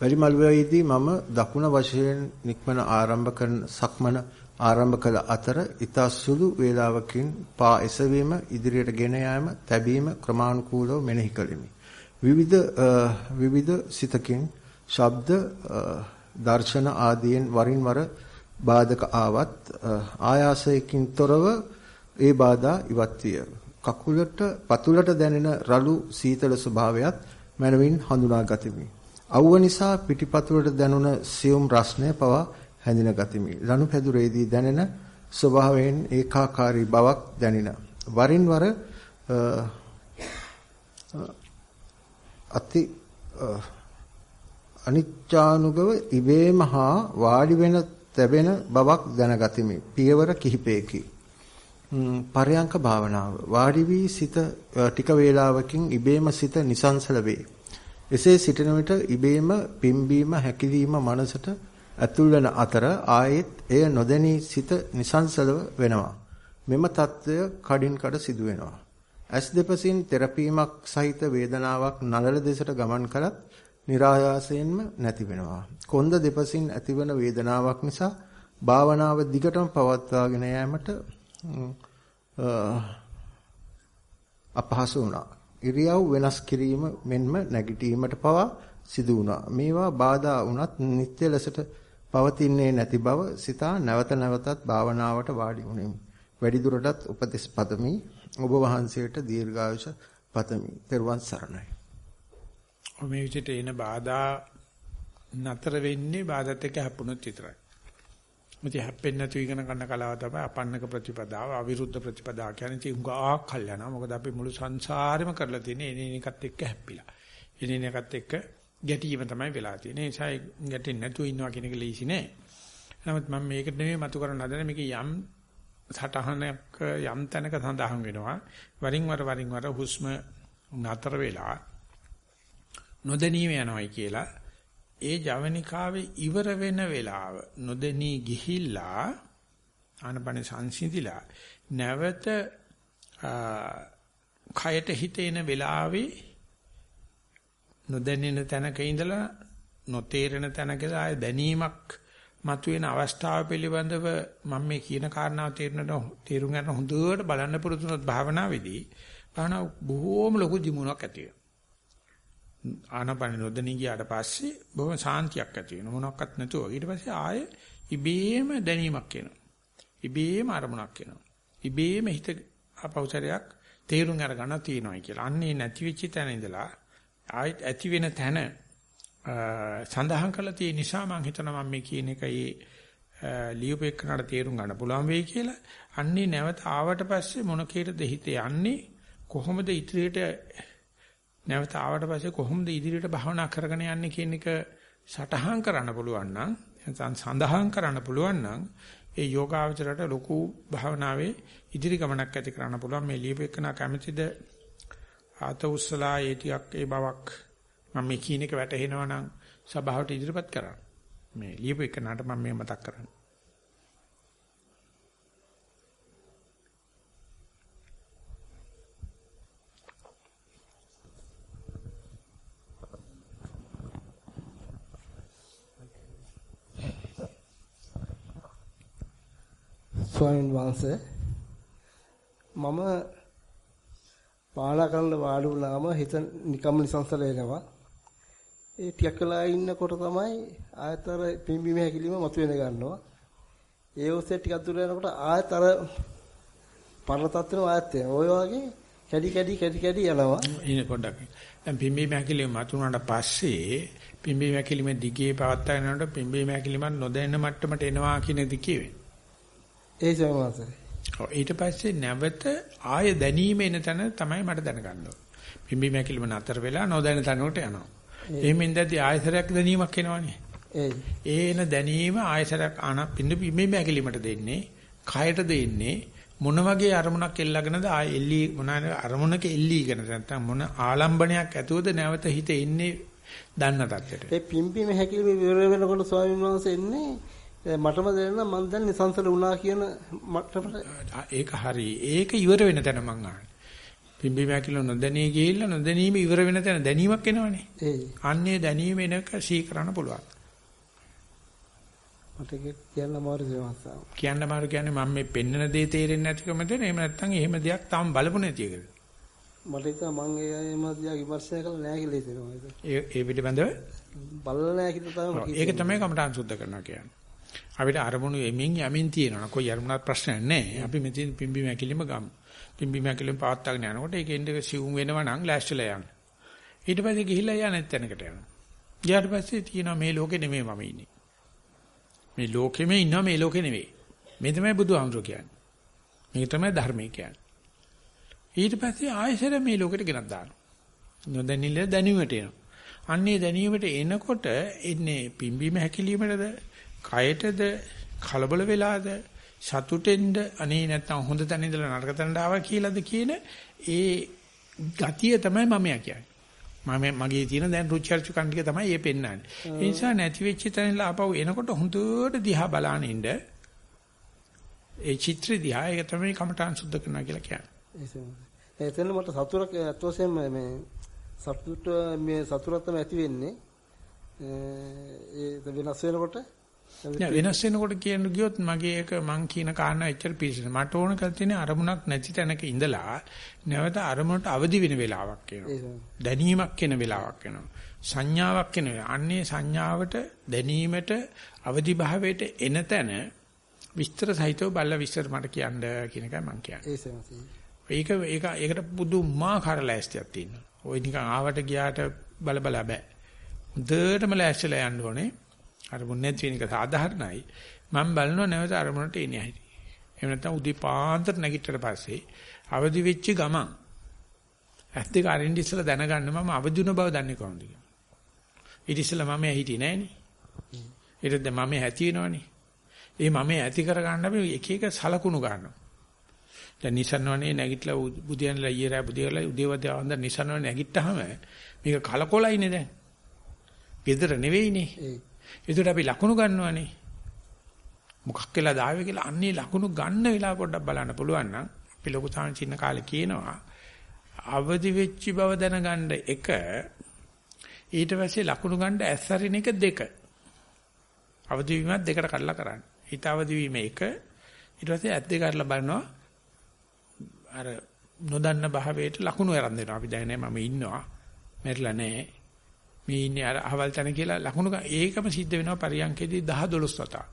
වැඩිමළුවේදී මම දකුණ වශයෙන් නික්මන ආරම්භ කරන සක්මන ආරම්භ කළ අතර ඊතා සුළු වේලාවකින් පා එසවීම ඉදිරියට ගෙන යාම තැබීම ක්‍රමානුකූලව මෙනෙහි කළෙමි. විවිධ විවිධ සිතකින් ශබ්ද දර්ශන ආදීන් වරින් වර බාධක ආවත් ආයාසයකින් තොරව ඒ බාධා ඉවත් විය. කකුලට පතුලට දැනෙන රළු සීතල ස්වභාවයත් මනවින් හඳුනා ගතිමි. අවුව නිසා පිටිපතුලට දැනුණ සියුම් රස්නය පවා හැඳින ගතිමි. ලනුපැදුරේදී දැනෙන ස්වභාවයෙන් ඒකාකාරී බවක් දැනින. වරින් වර අති අනිච්චානුගව ඉබේම හා වාඩි වෙන තැබෙන බවක් දැනගතිමි. පියවර කිහිපයකි. පරයන්ක භාවනාව වාඩි වී සිත ටික වේලාවකින් ඉබේම සිත නිසංසල වේ. එසේ සිටින විට ඉබේම පිම්බීම හැකිලිම මනසට ඇතුල් වෙන අතර ආයෙත් එය නොදැනී සිත නිසංසලව වෙනවා. මෙම తত্ত্বය කඩින් කඩ සිදු වෙනවා. ඇස් දෙපසින් තෙරපීමක් සහිත වේදනාවක් නළල දෙසට ගමන් කරත් નિરાයාසයෙන්ම නැති වෙනවා. කොන්ද දෙපසින් ඇතිවන වේදනාවක් නිසා භාවනාව දිගටම පවත්වාගෙන යෑමට අපහසු වුණා. ඉරියව් වෙනස් කිරීම මෙන්ම නැගිටීමට පවා සිදු වුණා. මේවා බාධා වුණත් නිත්‍ය ලෙසට පවතින්නේ නැති බව සිතා නැවත නැවතත් භාවනාවට වාඩි වුණෙමි. වැඩිදුරටත් උපදෙස් පතමි. ඔබ වහන්සේට දීර්ඝායුෂ පතමි. පෙරවන් සරණයි. මේ විදිහට එන බාධා නතර වෙන්නේ බාධාත් එක්ක හැප්පුණොත් විතරයි. මුති හැප්පෙන්නේ නැතු ඉගෙන ගන්න කලාව තමයි අපන්නක ප්‍රතිපදාව, අවිරුද්ධ ප්‍රතිපදාව කියන්නේ තිඟා කල්යනා. මොකද අපි මුළු සංසාරෙම කරලා තියෙන්නේ එනින එකත් එක්ක හැප්පිලා. එනින එකත් එක්ක ගැටීම තමයි වෙලා තියෙන්නේ. ඒ නිසා ගැටෙන්නේ නැතුව ඉන්නවා කියන එක ලීසි නෑ. නමුත් මම මේකට නෙමෙයි මතු කරන්න හදන්නේ මේක යම් සටහනක යම් තැනක සඳහන් වෙනවා. වරින් වර වරින් වර හුස්ම නතර වෙලා නොදැනීම යනවායි කියලා ඒ ජවනිකාවේ ඉවර වෙන වෙලාව නොදෙනී ගිහිල්ලා ආනපන සංසිඳිලා නැවත කයට හිතේන වෙලාවේ නොදැනෙන තැනක ඉඳලා නොතේරෙන තැනක ආය දැනීමක් මතුවෙන අවස්ථාව පිළිබඳව මම මේ කියන කාරණාව තේරෙනට තේරුම් ගන්න හොඳට බලන්න පුරුදුනොත් භාවනාවේදී භාවනාව බොහෝම ලොකු දිමුණක් ඇති වෙනවා. ආනපන නොදෙනී ගියාට පස්සේ බොහොම සාන්තියක් ඇති වෙනවා. මොනක්වත් නැතුව. ඊට පස්සේ ආයේ ඉබේම දැනීමක් එනවා. ඉබේම අරමුණක් එනවා. ඉබේම හිත අපෞසරයක් තේරුම් අරගන්න තියෙනවා කියලා. අන්නේ නැති වෙච්ච තැන ඉඳලා ආයෙත් ඇති වෙන තැන සඳහන් කරලා තියෙන නිසා මම හිතනවා මම මේ කියන එක ඒ ලියුපෙක්කනට තේරුම් ගන්න පුළුවන් වෙයි කියලා. අන්නේ නැවත ආවට පස්සේ මොන කීරද හිතේ යන්නේ කොහොමද ඉදිරියට නැවත ආවට පස්සේ කොහොමද ඉදිරියට භාවනා කරගෙන යන්නේ කියන එක සටහන් කරන්න පුළුවන් නම් නැත්නම් සඳහන් කරන්න පුළුවන් නම් ඒ යෝගාවචරයට ලොකු භාවනාවේ ඉදිරි ගමනක් ඇති කරන්න පුළුවන්. මේ ලියපෙකන කැමැතිද ආත උස්සලා ඒ ටිකක් ඒ බවක් මම මේ කියන එක වැටහෙනවා නම් සභාවට ඉදිරිපත් කරන්න. මේ ලියපෙකනට මම මේ මතක් කරන්නේ. ස්වාමීන් වහන්සේ මම පාලා කරන්න වාඩි වුණාම හිත නිකම් නිසංසල වෙනවා. ඒ ටිකක් වෙලා ඉන්නකොට තමයි ආයතර පිම්බීම හැකිලිම මතුවෙන ගන්නවා. ඒ ඔස්සේ ටිකක් දුර යනකොට ආයත අර පරණ තත්ත්වෙම ආයත් වෙනවා. ඔය වගේ කැඩි කැඩි කැඩි කැඩි යනවා. ඉන්නේ පොඩ්ඩක්. දැන් පිම්බීම හැකිලිම මතුනට පස්සේ පිම්බීම හැකිලිම දිගේ පවත්වාගෙන යනකොට පිම්බීම හැකිලිම නොදැනෙන මට්ටමට එනවා කියන දිකේ වෙන්නේ. ඒ සමහරවිට. ඊට පස්සේ නැවත ආය දැනීම එන තැන තමයි මට දැනගන්න ඕනේ. පිම්බි මැකිලිම නතර වෙලා නොදැන තැනකට යනවා. එහෙමින් දැද්දි ආයසරයක් දැනීමක් එනවනේ. ඒ එන දැනීම ආයසරයක් ආන පින්න පිම්බි මැකිලිමට දෙන්නේ, කයට දෙන්නේ මොන වගේ අරමුණක් එල්ලගෙනද ආය එල්ලී මොන අරමුණක එල්ලීගෙන නැත්නම් මොන ආලම්බණයක් ඇතුවද නැවත හිත එන්නේ දන්න තත්ත්වයට. ඒ පිම්බීම හැකිලිම විවර වෙනකොට ස්වාමීන් වහන්සේ එන්නේ මටම දැනෙනවා මම දැන් නිසංසල වුණා කියන මට්ටමට ඒක හරි. ඒක ඉවර වෙන තැන මං ආන්නේ. පිම්බි මැකිලිම නොදැනී ගිහිල්ලා නොදැනීම ඉවර වෙන තැන දැනීමක් එනවනේ. ඒ අන්නේ දැනීම එනක සී කරන්න පුළුවන්. මට ඒක කියන්න අමාරු දෙයක් කියන්න මාරු කියන්නේ මම මේ පෙන්නන දේ තේරෙන්නේ නැතිකමද එහෙම නැත්නම් එහෙම දෙයක් තාම බලපු නැති එකද මට හිතෙනවා මම ඒ අයම දිහා විමර්ශනය කළා නෑ කියලා හිතෙනවා ඒක. ඒ ඒ පිළිබඳව බලලා නෑ කියලා තමයි ඒක තමයි කමඨාන් සුද්ධ කරනවා කියන්නේ අපිට අරමුණු එමින් යමින් තියෙනවා කොයි අරමුණක් ප්‍රශ්නයක් නැහැ අපි මෙතන පිම්බි මැකිලිම ගමු පිම්බි මැකිලිම පවත්වාගෙන යනකොට ඒක එන්නේ සිවුම් වෙනවා නම් ලෑස්තිලා යන්න ඊට පස්සේ ගිහිල්ලා යා නැත්ැනකට යනවා ඊට පස්සේ තියෙනවා මේ ලෝකෙ නෙමෙයි මම ඉන්නේ මේ ලෝකෙම ඉන්නවා මේ ලෝකෙ නෙවෙයි. මේ තමයි බුදුහාමුදුරු කියන්නේ. මේක තමයි ධර්මය කියන්නේ. ඊට පස්සේ ආයෙසර මේ ලෝකෙට ගෙනත් දානවා. නොදැනිල දැනීමට එනවා. අන්නේ දැනීමට එනකොට එන්නේ පිම්බීම හැකිලීමටද, කයටද, කලබල වෙලාද, සතුටෙන්ද, අනේ නැත්තම් හොඳ තැන ඉඳලා නරක තැනට ආවා කියලාද කියන ඒ ගතිය තමයි මම කියන්නේ. මම මගේ තියෙන දැන් රුචර්චු කණ්ඩික තමයි මේ පෙන්වන්නේ. ඒ නිසා නැති වෙච්ච තැනලා ආපහු එනකොට හොඳට දිහා බලන ඉන්න ඒ චිත්‍ර දිහා ඒක තමයි කමඨාන් සුද්ධ කරනවා කියලා කියන්නේ. එතන මට සතුටක් අත්වසෙන් මේ සතුට මේ සතුටක් තමයි ඇති වෙන්නේ. ඒ වෙනස් වෙනකොට නෑ වෙනස් වෙනකොට කියන ගියොත් මගේ එක මං කියන කාරණා එච්චර පිළිසෙන. මට ඕන කරලා තියෙන්නේ අරමුණක් නැති තැනක ඉඳලා නැවත අරමුණට අවදි වෙන වෙලාවක් එනවා. දැනීමක් එන වෙලාවක් එනවා. සංඥාවක් එන අන්නේ සංඥාවට දැනීමට අවදි භාවයට එන තැන විස්තර සහිතව බල්ල විස්තර මට කියන්න කියන එකයි මං කියන්නේ. ඒක ඒක ඒකට පුදුමාකාර ලෑස්තියක් තියෙනවා. ওই නිකන් ආවට ගියාට බල බල බෑ. හොඳටම ලෑස්තිලා යන්න ඕනේ. අරමුණ නැති වෙන එක සාධාරණයි. මම බලනවා නැවත අරමුණට එන්නේ ඇයි. එහෙම නැත්නම් උදේ පාන්දර නැගිටට පස්සේ අවදි වෙච්ච ගමන් ඇස් දෙක අරින්න ඉස්සලා දැනගන්න මම අවදි වුණ බව දන්නේ කොහොමද කියලා. ඊට ඉස්සලා මම හිටියේ නෑනේ. ඊට දැන් මම ඇති වෙනවනේ. ඒ මම ඇති කර ගන්න අපි එක එක සලකුණු ගන්නවා. දැන් නිසන්වනේ නැගිටලා බුදියන්ලා ඊයේ රෑ බුදියලා උදේවදී ආවන්ද නිසන්වනේ නැගිට්ටාම මේක කලකොලයිනේ දැන්. gedara නෙවෙයිනේ. ඒකට අපි ලකුණු ගන්නවනේ. මොකක් කියලා දාවේ කියලා අන්නේ ලකුණු ගන්න වෙලාව පොඩ්ඩක් බලන්න පුළුවන් නම් අපි ලොකු තාන්චින්න කාලේ කියනවා අවදි වෙච්ච බව දැනගන්න එක ඊට පස්සේ ලකුණු ගන්න ඇස්සරින එක දෙක. අවදි වීමත් දෙකට කඩලා කරන්න. හිත අවදි වීම එක ඊට පස්සේ ඇස් දෙක අරලා බලනවා අර නොදන්න භාවයට ලකුණු ආරම්භ දෙනවා. අපි දැනන්නේ මම ඉන්නවා. මැරිලා නැහැ. මේ ඉන්නේ අර අහවල් තැන කියලා ලකුණු ඒකම සිද්ධ වෙනවා පරියන්කේදී 10 12 වතා.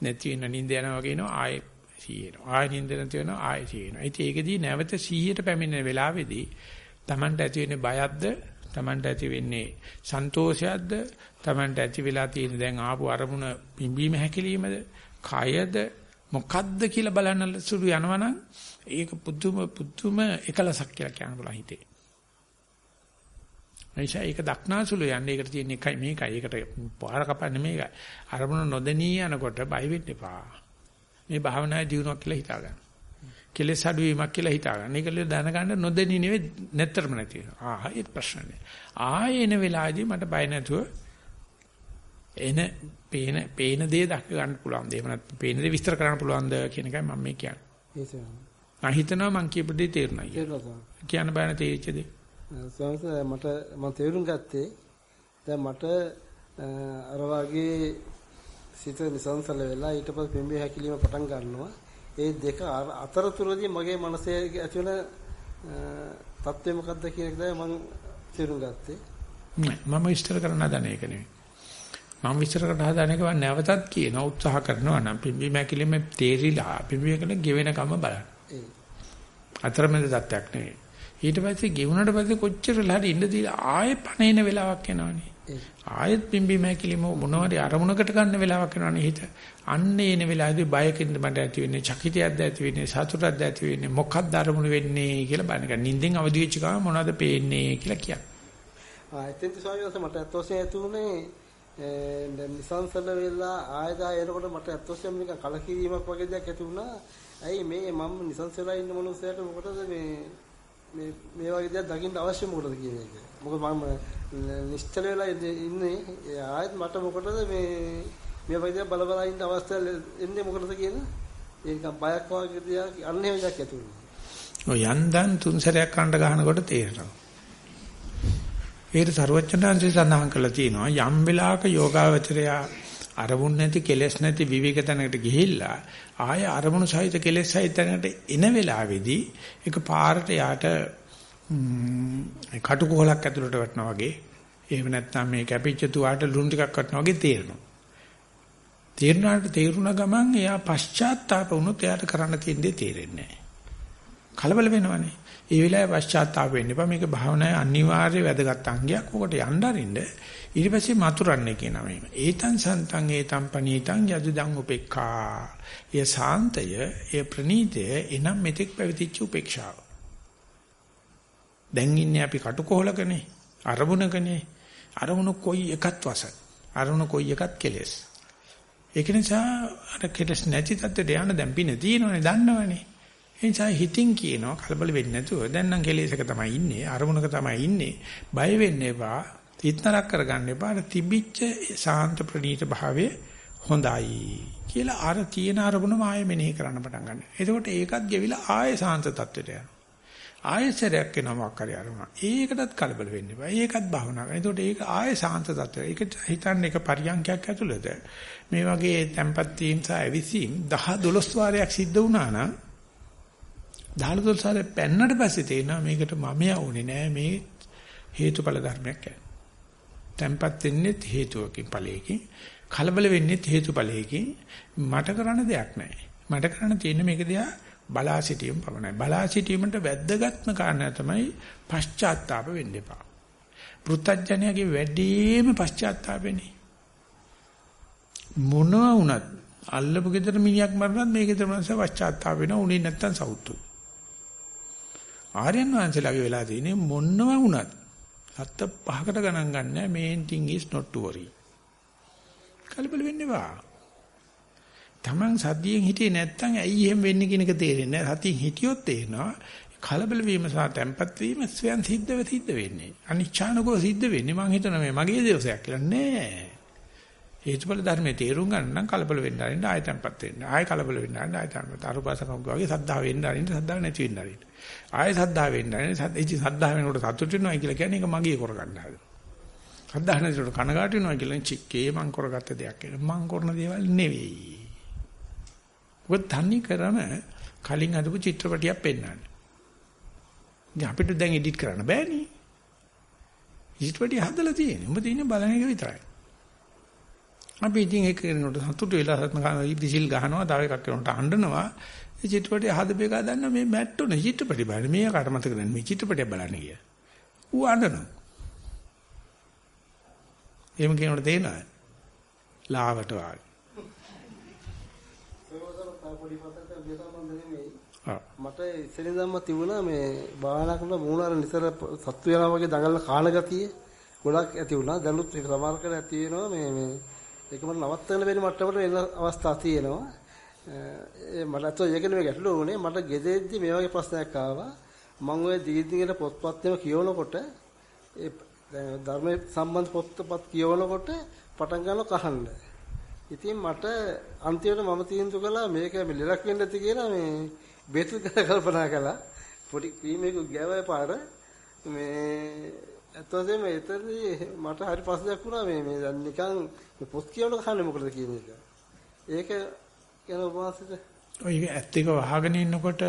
නැති වෙන නිින්ද යනවා වගේ නෝ ආයේ සීයනවා. ආයෙ නිින්ද නැති වෙනවා ආයෙ සීයනවා. ඉතින් ඒකදී නැවත 100ට පැමිණෙන වෙලාවේදී Tamanට ඇති වෙන්නේ බයක්ද? Tamanට ඇති වෙන්නේ සන්තෝෂයක්ද? Tamanට ඇති වෙලා තියෙන දැන් ආපු අරමුණ පිම්බීම හැකිලීමද? කයද? මොකද්ද කියලා බලන්න සුළු යනවනම් ඒක පුදුම පුදුම එකලසක් කියලා කියන්න බුලා හිතේ. එනිසා ඒක දක්නාසුළු යන්නේ ඒකට තියෙන එකයි මේකයි. ඒකට පාර කපන්නේ මේකයි. අරමුණ නොදෙනී යනකොට බය වෙන්න එපා. මේ භාවනාවේ දියුණුවක් කියලා හිතා ගන්න. කෙලෙස් අඩුවීමක් කියලා හිතා ගන්න. ඒක ලිය දැනගන්න නොදෙනී නෙවෙයි නැත්තරම නැති වෙනවා. ආ ඒක ප්‍රශ්න නෑ. ආයේ එන වෙලාවේදී මට බය නැතුව එන පේන පේන දේ දක්ව ගන්න පුළුවන්. එහෙම නැත්නම් පේන දේ විස්තර කරන්න පුළුවන්ද කියන එකයි මම මේ කියන්නේ. මම හිතනවා මං කියපු දේ තේරුණා කියලා. කියන්න බෑ තේරිච්ච දේ. ස්වාමීන් මට මම තේරුම් ගත්තේ දැන් මට අර වගේ සිත නිසංසල වෙලා ඊට පස්සේ පිම්බි හැකිලිම පටන් ගන්නවා. ඒ දෙක අතරතුරදී මගේ මනසේ ඇති වෙන තත්ත්වය මොකද්ද කියන එක තමයි මම තේරුම් ගත්තේ. මම විස්තර කරන්න හදන එක නෙවෙයි. මම විස්තර කරන්න හදන එක මම නැවතත් කියන උත්සාහ කරනවා නම් පිම්බි හැකිලිම තේරිලා පිම්බි හැකිලිම ගෙවෙන කම බලන්න. අතරමැද තත්ත්වයක් නෙවෙයි. ඊට පස්සේ ගෙවුනට පස්සේ කොච්චර ලහරි ඉන්න දීලා ආයෙ පණේන වෙලාවක් එනවනේ. ආයෙත් පිම්බීම හැකිලිම මොනවාරි අරමුණකට ගන්න වෙලාවක් වෙනවනේ හිත. අන්න එන වෙලාවේදී බයකින්ද මට ඇති වෙන්නේ, චකිතයක්ද ඇති වෙන්නේ, සතුටක්ද ඇති වෙන්නේ, මොකක්ද අරමුණු වෙන්නේ කියලා බලන්න. නිින්දෙන් අවදි වෙච්ච ගමන් මොනවද පේන්නේ කියලා කියන්නේ. ආ එතෙන්ද ස්වාමීන් වහන්සේ මට අත්වශයෙන් ඇති උනේ දැන් නිසංසල වෙලා ආයදා එනකොට මට අත්වශයෙන් නිකන් කලකිරීමක් වගේ දෙයක් ඇති වුණා. ඇයි මේ මම නිසංසලා ඉන්න මනුස්සයට මොකටද මේ මේ මේ වගේ දෙයක් දකින්න අවශ්‍ය මොකටද කියන එක. මොකද මම නිශ්චල වෙලා ඉන්නේ ආයෙත් මට මොකටද මේ මේ වගේ දෙයක් බල බල ඉන්න අවස්ථාව එන්නේ මොකටද කියන ඒක බයක් වගේ දෙයක් අන්න එහෙම දෙයක් ඇති වුණා. ඔය යන්දන් තුන් සැරයක් කන්න ගහනකොට තේරෙනවා. ඒකට ਸਰවඥාන්සේ සඳහන් කළා තියෙනවා යම් වෙලාවක යෝගාවචරය අරමුණ නැති කෙලෙස් නැති විවේක තැනකට ගිහිල්ලා ආය අරමුණු සහිත කෙලෙස් සහිත තැනකට එන වෙලාවේදී ඒක පාරට යාට කටුකොහලක් ඇතුළට වටනවා වගේ එහෙම නැත්නම් මේ කැපිච්ච තුවාට ලුණු ටිකක් වටනවා වගේ තේරෙනවා. තේරුණාට තේරුණ ගමන් එයා පශ්චාත්තාප වුණොත් එයාට කරන්න තියෙන දේ තේරෙන්නේ නැහැ. කලබල වෙනවනේ. ඒ වෙලාවේ පශ්චාත්තාප වෙන්න එපා. මේක භාවනාවේ අනිවාර්ය වැදගත් අංගයක්. ඔකට යන්න අරින්න. ඊට පස්සේ මතුරන්නේ කියනවා මේක. ඒතං සන්තං ඒතං පනීතං යදුදං උපේක්ඛා. ඒ සාන්තය, ඒ ප්‍රනීතය එනම් මෙතෙක් පැවතිච්ච උපේක්ෂාව. දැන් ඉන්නේ අපි කටුකොහලකනේ. අරමුණකනේ. අරමුණු කොයි එකත් වස. අරමුණු කොයි එකත් කෙලෙස්. ඒක නිසා අර කෙලෙස් නැති තත්ත්වයට යන්න දැන් පින තියෙනවනේ දන්නවනේ. ඒ නිසා හිතින් කියනවා කලබල වෙන්නේ නැතුව දැන් නම් කෙලෙසක තමයි ඉන්නේ අරමුණක තමයි ඉන්නේ බය වෙන්න එපා තිත්නරක් කරගන්න එපා අර තිබිච්ච සාන්ත ප්‍රණීත භාවයේ හොඳයි කියලා අර තියෙන අරමුණම ආයෙ මෙනෙහි කරන්න පටන් ගන්න. එතකොට ඒකත් ගෙවිලා ආයෙ සාන්ත තත්වයට යනවා. ආයෙසරයක් වෙනවක් හරි අරමුණ. ඒකටත් කලබල වෙන්න එපා. ඒකත් භාවනා කරනවා. එතකොට ඒක ආයෙ සාන්ත තත්වයට. ඒක හිතන්නේ එක පරියන්කයක් ඇතුළත මේ වගේ tempat වීම සහ ඇවිසීම් 10 12 වාරයක් සිද්ධ වුණා නම් දහලතොල් සාරේ පැන්නට පස්සේ තේනවා මේකට මම යවුනේ නෑ මේ හේතුඵල ධර්මයක් කියන්නේ. තැම්පත් වෙන්නේ හේතුවකින් ඵලයකින් කලබල වෙන්නේ හේතුඵලයකින් මට කරන්න දෙයක් නෑ. මට කරන්න තියෙන්නේ මේක දිහා බලා සිටීම පමණයි. බලා සිටීමට වැද්දගත්ම කාරණා තමයි පශ්චාත්තාප වෙන්න එපා. පෘථජ්ජනයාගේ වැඩිම පශ්චාත්තාපෙනේ. මොනවා වුණත් අල්ලපු ගෙදර මිනිහක් මරනත් මේ ගෙදර මනස පශ්චාත්තාප වෙනවා උනේ නැත්තම් සවුතු. ආර්යයන් වහන්සේලාගේ වෙලා තියෙන්නේ මොන්නම වුණත් සත්ත පහකට ගණන් ගන්න main thing is not to worry. කලබල වෙන්න එපා. Taman සතියෙන් හිටියේ නැත්තම් ඇයි එහෙම වෙන්නේ කියන එක තේරෙන්නේ නැහැ. සතියෙන් හිටියොත් තේරෙනවා කලබල වීම සහ තැම්පත් වීම ස්වයන් සිද්ධව සිද්ධ වෙන්නේ. අනිච්ඡානකෝ සිද්ධ වෙන්නේ මං හිතනවා මේ මගේ දවසයක් කියලා නෑ. හේතුඵල ධර්මයේ තේරුම් ගන්න නම් කලබල වෙන්න ආරින්න ආය තැම්පත් වෙන්න. ආය කලබල වෙන්න ආරින්න ආය තැම්පත්. අරුපාසකම් වගේ සද්ධා වෙන්න ආරින්න සද්ධා නැති වෙන්න ආරින්න. ආයෙ සද්දා වෙන්න නැහැ. ඉති සද්දා වෙනකොට සතුට වෙනවා කියලා කියන්නේ ඒක මගේ කරගන්න හදන. සද්දා නැතිවට කනගාටු වෙනවා කියලා චික්කේ මං කරගත්ත දෙයක් කියලා. මං කරන දේවල් නෙවෙයි. ඔබ තනි කරම කලින් අදපු චිත්‍රපටියක් පෙන්වන්න. ඉතින් අපිට දැන් එඩිට් කරන්න බෑනේ. චිත්‍රපටිය හදලා තියෙන්නේ. උඹ තියෙන්නේ බලන එක විතරයි. අපි ඉතින් ඒක කරනකොට සතුටු වෙලා සත්න විසිල් ගහනවා, තව එකක් කරනකොට අඬනවා. මේ චිත්‍රපටය හදපේක දන්න මේ මැට්ටෝනේ චිත්‍රපටි බලන්නේ. මේ කාට මතක නැහැ මේ චිත්‍රපටය බලන්නේ කියලා. ඌ අඬනවා. එහෙම කියනකොට තේනවා. ලාවට වාගේ. මට ඉස්සෙල්ලාම තිබුණා මේ භාවනා කරන මූණාර නිතර සත්තු වෙනවා වගේ දඟලන කාණ ගතිය ගොඩක් ඇති වුණා. දැනුත් ඒක සමහර කර ඇති වෙනවා මේ මේ ඒක මට නවත්තන්න බැරි මට්ටමට එන අවස්ථා තියෙනවා. ඒ මට අතෝ ඒක නෙවෙයි ගැටලුව උනේ මට ගෙදෙද්දි මේ වගේ ප්‍රශ්නයක් ආවා මම ඔය දීදිගට පොත්පත් ඒවා කියවනකොට ඒ ධර්මයේ සම්බන්ධ පොත්පත් කියවනකොට පටන් ගන්නවා කහන්න. ඉතින් මට අන්තිමට මම තීන්දුව කළා මේක ලෙලක් වෙන්න ඇති කියලා මේ බේතු කල්පනා කළා. පොඩි ක්‍රීමේක ගෑවයි පාර මේ ඇත්තටම එතනදී මට හරි ප්‍රශ්නයක් වුණා මේ මේ දැන් නිකන් පොත් කියවන කන්නේ මොකටද කියන එක. ඒක කියන උපවාසෙට ඔය ඇත්ත එක වහගෙන ඉන්නකොට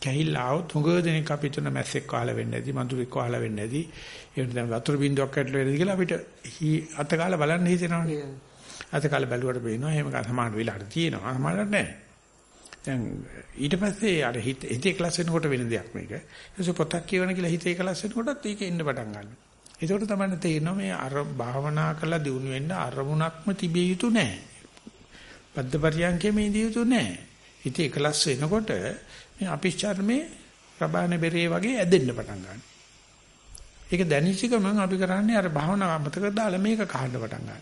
කැහිල්ල આવොත් හුඟ දෙනෙක් අපි තුන මැස්සෙක් කාලා වෙන්නේ නැති මඳුරෙක් කාලා වෙන්නේ නැති. ඒකට දැන් වතුර බින්දුවක් ඇටල වෙන්නේ කියලා අපිට අත කාලා බලන්න හිතෙනවනේ. අත කාලා බැලුවට පේනවා එහෙම සමාන වෙලාවට තියෙනවා. සමානට නැහැ. දැන් ඊට පස්සේ අර හිත හිතේ ක්ලාස් වෙනකොට වෙන දෙයක් මේක. ඊට පොතක් කියවන කියලා හිතේ ක්ලාස් වෙනකොටත් ඒක එන්න පටන් ගන්නවා. ඒකට තමයි තේරෙනවා මේ අර භාවනා කරලා දිනු වෙන්න අරමුණක්ම තිබිය යුතු නැහැ. පද්දපරියන්කේ මේ දිය යුතු නැහැ. ඉතින් එකලස් වෙනකොට මේ අපිච්චර්මේ රබාන බෙරේ වගේ ඇදෙන්න පටන් ගන්නවා. ඒක දැනිච්ච ගමන් අපි කරන්නේ අර භාවනාව අමතක දාලා මේක කහන්න පටන් ගන්නවා.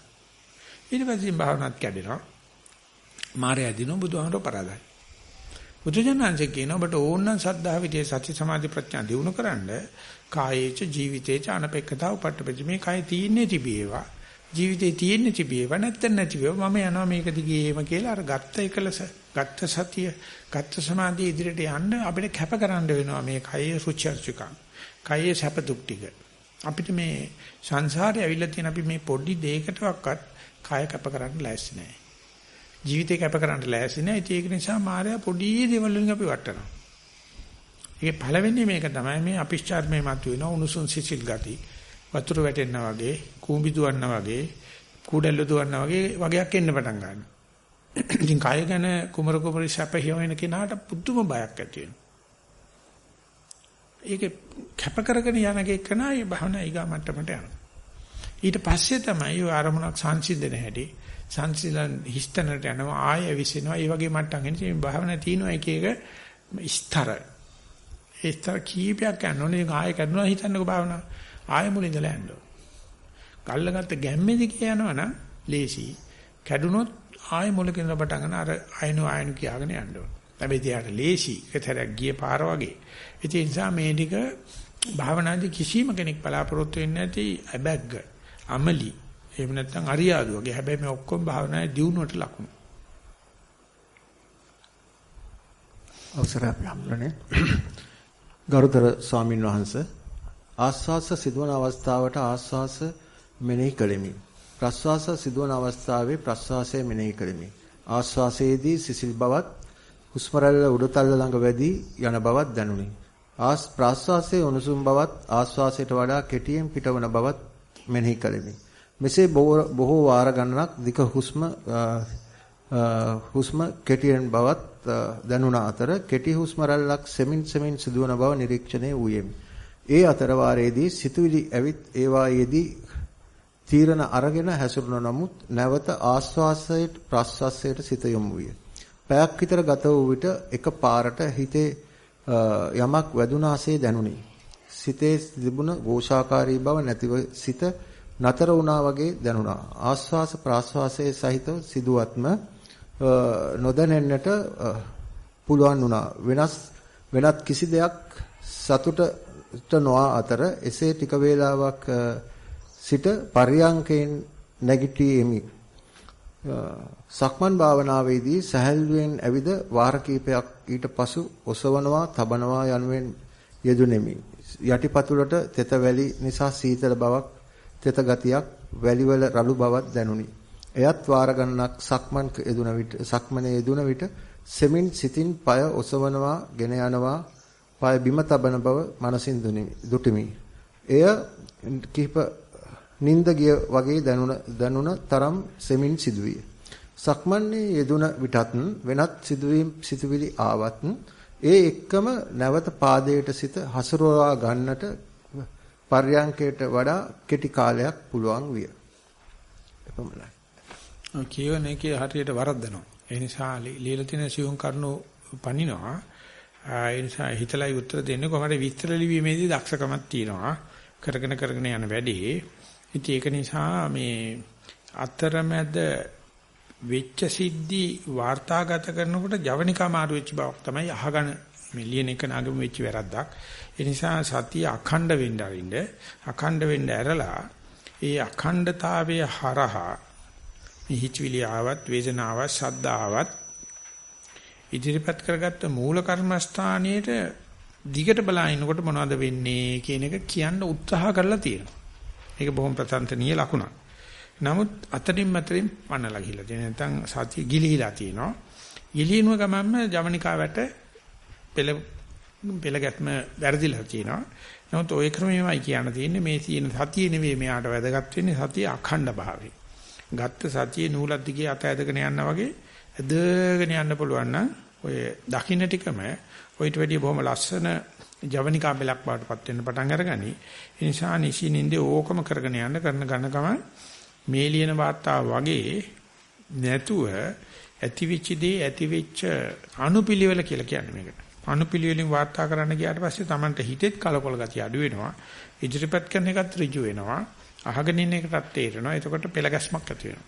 ඊට පස්සේ භාවනාවත් කැඩෙනවා. මාරය දිනු බුදුහාමර පරාදයි. බුදුජානන්සේ කියන ඔබට ඕනනම් සද්ධා විදේ සති සමාධි ප්‍රඥා දිනු කරන්න කායේච ජීවිතේච අනපේක්ෂතාව උපට්ඨපති මේ කය තීන්නේ තිබේවා ජීවිතේ තියෙන්නේ තිබේවා නැත්නම් නැතිවේවා. මම යනවා මේක දිගේම කියලා අර ගත්ත එකලස ගත්ත සතිය ගත්ත සමාධිය ඉදිරියට යන්න අපිට කැප කරන්න වෙනවා මේ කයේ රුචර්චිකම් කයේ සැප දුක් ටික. අපිට මේ සංසාරේ ඇවිල්ලා තියෙන අපි මේ පොඩි දෙයකටවත් කය කැප කරන්න ලෑස්ති නැහැ ජීවිතේ කැප කරන්න ලෑස්ති නැහැ ඒක නිසා මායя පොඩි දේවල් වලින් අපි වටනවා. ඒ පළවෙනි මේක තමයි මේ අපිච්චාර්මේ මතුවෙන උණුසුම් සිසිල් ගති. වතුර වැටෙනා වගේ, කූඹි දුවන්නා වගේ, කුඩැල්ල දුවන්නා වගේ වගේක් එන්න පටන් ගන්නවා. ඉතින් කාය ගැන කුමර කුමරි සැප හිවෙන කෙනාට පුදුම බයක් ඇති වෙනවා. ඒක කැප කරගෙන යන කෙනා ඒ භවනා ඊගා මට්ටමට යනවා. ඊට පස්සේ තමයි ඔය ආරමුණක් සංසිඳන හැටි සංසිලන් හිස්තැනට යනවා ආය විසිනවා. ඒ වගේ මට්ටම් එන්නේ මේ භවනා තියෙනවා එක එක ස්තර ඒතර කීපයක් යනෝනේ ආයෙ කරනවා හිතන්නකෝ භාවනාව. ආයෙ මුලින් ඉඳලා යන්න ඕන. කල්ලගත්ත ගැම්මේදි කියනවනම් ලේසි. කැඩුනොත් ආයෙ මුලකින් ඉඳලා පටන් ගන්න අර අයනු අයනු කියාගෙන යන්න ඕන. හැබැයි තියාට ලේසි. ඒතරක් ගිය පාර වගේ. ඒ නිසා මේ ටික භාවනාදී කිසිම කෙනෙක් බලාපොරොත්තු වෙන්නේ නැති අබැග්ග අමලි එහෙම නැත්නම් අරියාදු වගේ. හැබැයි මේ ඔක්කොම භාවනායේ දියුණුවට ලකුණු. අවසරයි අප්‍රමණේ ගරුතර ස්වාමින් වහන්සේ ආස්වාස සිදුවන අවස්ථාවට ආස්වාස මෙනෙහි කළෙමි. ප්‍රස්වාස සිදුවන අවස්ථාවේ ප්‍රස්වාසය මෙනෙහි කළෙමි. ආස්වාසයේදී සිසිල් බවත් හුස්ම රැල්ල උඩතල්ල ළඟ වැඩි යන බවත් දැනුනි. ආස් ප්‍රස්වාසයේ උණුසුම් බවත් ආස්වාසයට වඩා කෙටියෙන් පිටවන බවත් මෙනෙහි කළෙමි. මෙසේ බොහෝ වාර ගණනක් දික හුස්ම හුස්ම කෙටියෙන් බවත් දැනුණ අතර කෙටි හුස්ම රැල්ලක් සෙමින් සෙමින් සිදුවන බව නිරීක්ෂණය වූයෙමි. ඒ අතර වාරයේදී සිතුවිලි ඇවිත් ඒවායේදී තීරණ අරගෙන හැසිරුණ නමුත් නැවත ආස්වාසයට ප්‍රස්වාසයට සිත යොමු විය. පැයක් විතර ගත වූ විට එක පාරට හිතේ යමක් වැදුනාසේ දැනුනි. සිතේ තිබුණ ഘോഷාකාරී බව නැතිව සිත නතර වුණා වගේ දැනුණා. ආස්වාස ප්‍රාස්වාසයේ සහිතව සිදුවත්ම නොදැනෙන්නට පුළුවන් වුණා. වෙනස් වෙනත් කිසි දෙයක් සතුටට නොආ අතර එසේ ටික වේලාවක් සිට පරියංකයෙන් නැගිටීමේ සක්මන් භාවනාවේදී සහැල්ලුවෙන් ඇවිද වාර කිහිපයක් ඊට පසු ඔසවනවා, තබනවා යනුවෙන් යෙදුණෙමි. යටිපතුලට තෙත වැලි නිසා සීතල බවක්, තෙත ගතියක්, වැලිවල රළු බවක් දැනුනි. එයත් වාර ගණනක් සක්මන් යෙදුන විට සක්මනේ යෙදුන විට සෙමින් සිතින් পায় ඔසවනවා ගෙන යනවා පාය බිම තබන බව මනසින් දුටිමි. එය කිහිප නිින්ද ගිය වගේ දැනුණ දැනුණ තරම් සෙමින් සිදුවිය. සක්මන්නේ යෙදුන විටත් වෙනත් සිදුවීම් සිතුවිලි ආවත් ඒ එක්කම නැවත පාදයට සිත හසුරවා ගන්නට පර්යංකයට වඩා කෙටි කාලයක් පුළුවන් විය. එපමණයි. කියවන එකේ හරියට වරද්දනවා. ඒ නිසා ලියලා තියෙන සියුම් කරුණු පනිනවා. ඒ නිසා හිතලයි උත්තර දෙන්නේ කොහමද විස්තර ලිවීමේදී දක්ෂකමක් තියෙනවා. කරගෙන කරගෙන යන වැඩේ. ඉතින් ඒක නිසා මේ අතරමැද වෙච්ච සිද්ධි වාර්තාගත කරනකොට ජවනිකා මාරු වෙච්ච බවක් තමයි අහගන මේ ලියන එක නාගෙම වෙච්ච වැරද්දක්. ඒ නිසා සතිය අඛණ්ඩ වෙන්න අරින්න අඛණ්ඩ වෙන්න ඇරලා ඒ අඛණ්ඩතාවයේ හරහා මේ හිතවිලි ආවත් වේදනාවක් ශබ්දාවත් ඉදිරිපත් කරගත්ත මූල කර්මස්ථානයේට දිගට බලනකොට මොනවද වෙන්නේ කියන එක කියන්න උත්සාහ කරලා තියෙනවා. ඒක බොහොම ප්‍රසන්නනීය ලකුණක්. නමුත් අතරින් මතරින් පන්නලා ගිහිල්ලා තියෙන නැත්නම් සතිය ගිලිහිලා තියෙනවා. ගිලිනුව ගමන්ම ජවනිකාවට පෙළ පෙළ ගැත්ම වැරදිලා තියෙනවා. නමුත් ওই ක්‍රමෙමයි කියන්න තියෙන්නේ මේ තියෙන සතිය නෙවෙයි මෙයාට වැදගත් වෙන්නේ සතිය අඛණ්ඩ භාවය. ගත්ත සතියේ නූලක් දිගේ අත ඇදගෙන යනවා වගේ ඇදගෙන යන්න පුළුවන් නම් ඔය දකින්න ටිකම ඔයිට වැඩිය බොහොම ලස්සන ජවනිකා බෙලක් බාටපත් වෙන්න පටන් අරගනි. ඒ නිසා නිසිනින්දේ ඕකම කරගෙන යන්න කරන ගණ ගමන් මේ ලියන වාර්තාව වගේ නැතුව ඇතිවිච්ච දේ ඇතිවෙච්ච අනුපිළිවෙල කියලා කියන්නේ මේකට. අනුපිළිවෙලින් වාර්තා කරන්න ගියාට පස්සේ Tamanට හිතෙත් කලකොල ගතිය අඩු වෙනවා. ඉදිරිපත් කරන එකත් ඍජු වෙනවා. අහගෙන ඉන්න එකටත් තේරෙනවා. එතකොට පෙළ ගැස්මක් ඇති වෙනවා.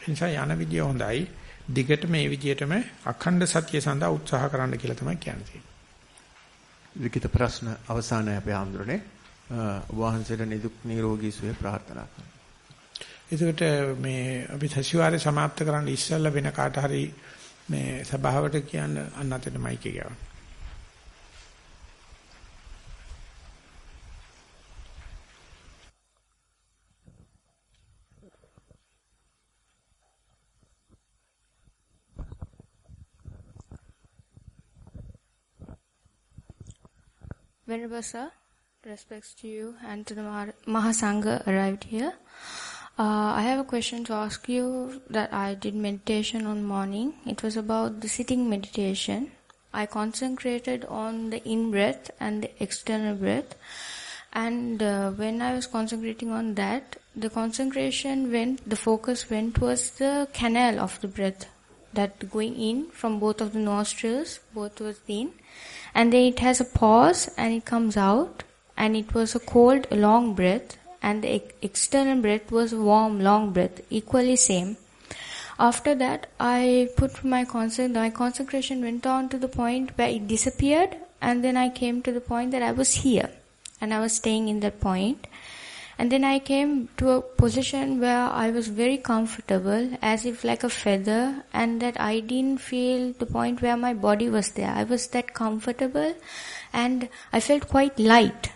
ඒ නිසා යන විදිය හොඳයි. දිගට මේ විදියටම අඛණ්ඩ සතිය සඳහා උත්සාහ කරන්න කියලා තමයි කියන්නේ. ලිඛිත ප්‍රශ්න අවසානයේ අපි හඳුරන්නේ වහන්සේට නිදුක් නිරෝගී සුවය ප්‍රාර්ථනා කරනවා. එතකොට මේ අපි සතිವಾರේ સમાપ્ત කරන්න ඉස්සෙල්ලා වෙන කාට හරි මේ සභාවට කියන්න අන්නතේ මයික් එක ගවන්න. Venerable sir, respects to you and to the Mahasangha arrived here. Uh, I have a question to ask you that I did meditation on morning. It was about the sitting meditation. I concentrated on the in breath and the external breath. And uh, when I was concentrating on that, the concentration went, the focus went towards the canal of the breath that going in from both of the nostrils, both towards the in and then it has a pause and it comes out. And it was a cold long breath. And the external breath was a warm long breath equally same. After that i put my concentration my concentration went on to the point where it disappeared. And then i came to the point that i was here. And i was staying in that point and then I came to a position where I was very comfortable, as if like a feather, and that I didn't feel the point where my body was there. I was that comfortable, and I felt quite light.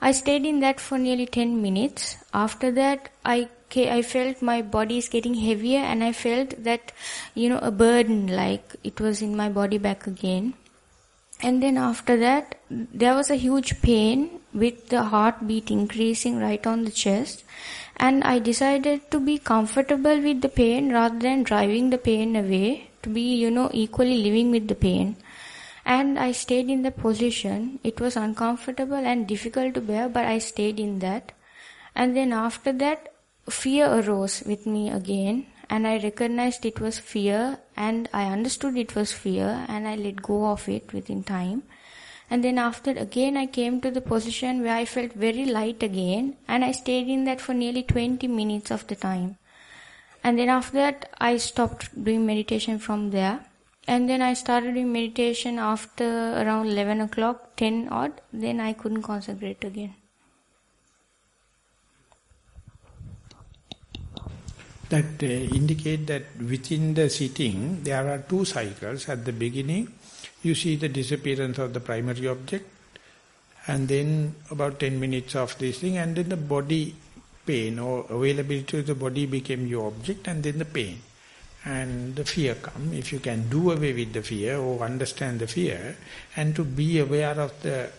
I stayed in that for nearly 10 minutes. After that, I I felt my body is getting heavier, and I felt that, you know, a burden, like it was in my body back again. And then after that, there was a huge pain with the heartbeat increasing right on the chest. And I decided to be comfortable with the pain rather than driving the pain away, to be, you know, equally living with the pain. And I stayed in that position. It was uncomfortable and difficult to bear, but I stayed in that. And then after that, fear arose with me again and I recognized it was fear and I understood it was fear and I let go of it within time. And then after again I came to the position where I felt very light again and I stayed in that for nearly 20 minutes of the time. And then after that I stopped doing meditation from there. And then I started doing meditation after around 11 o'clock, 10 odd. Then I couldn't concentrate again. that uh, indicate that within the sitting there are two cycles. At the beginning, you see the disappearance of the primary object, and then about 10 minutes of this thing, and then the body pain or availability of the body became your object, and then the pain. And the fear come. If you can do away with the fear or understand the fear, and to be aware of the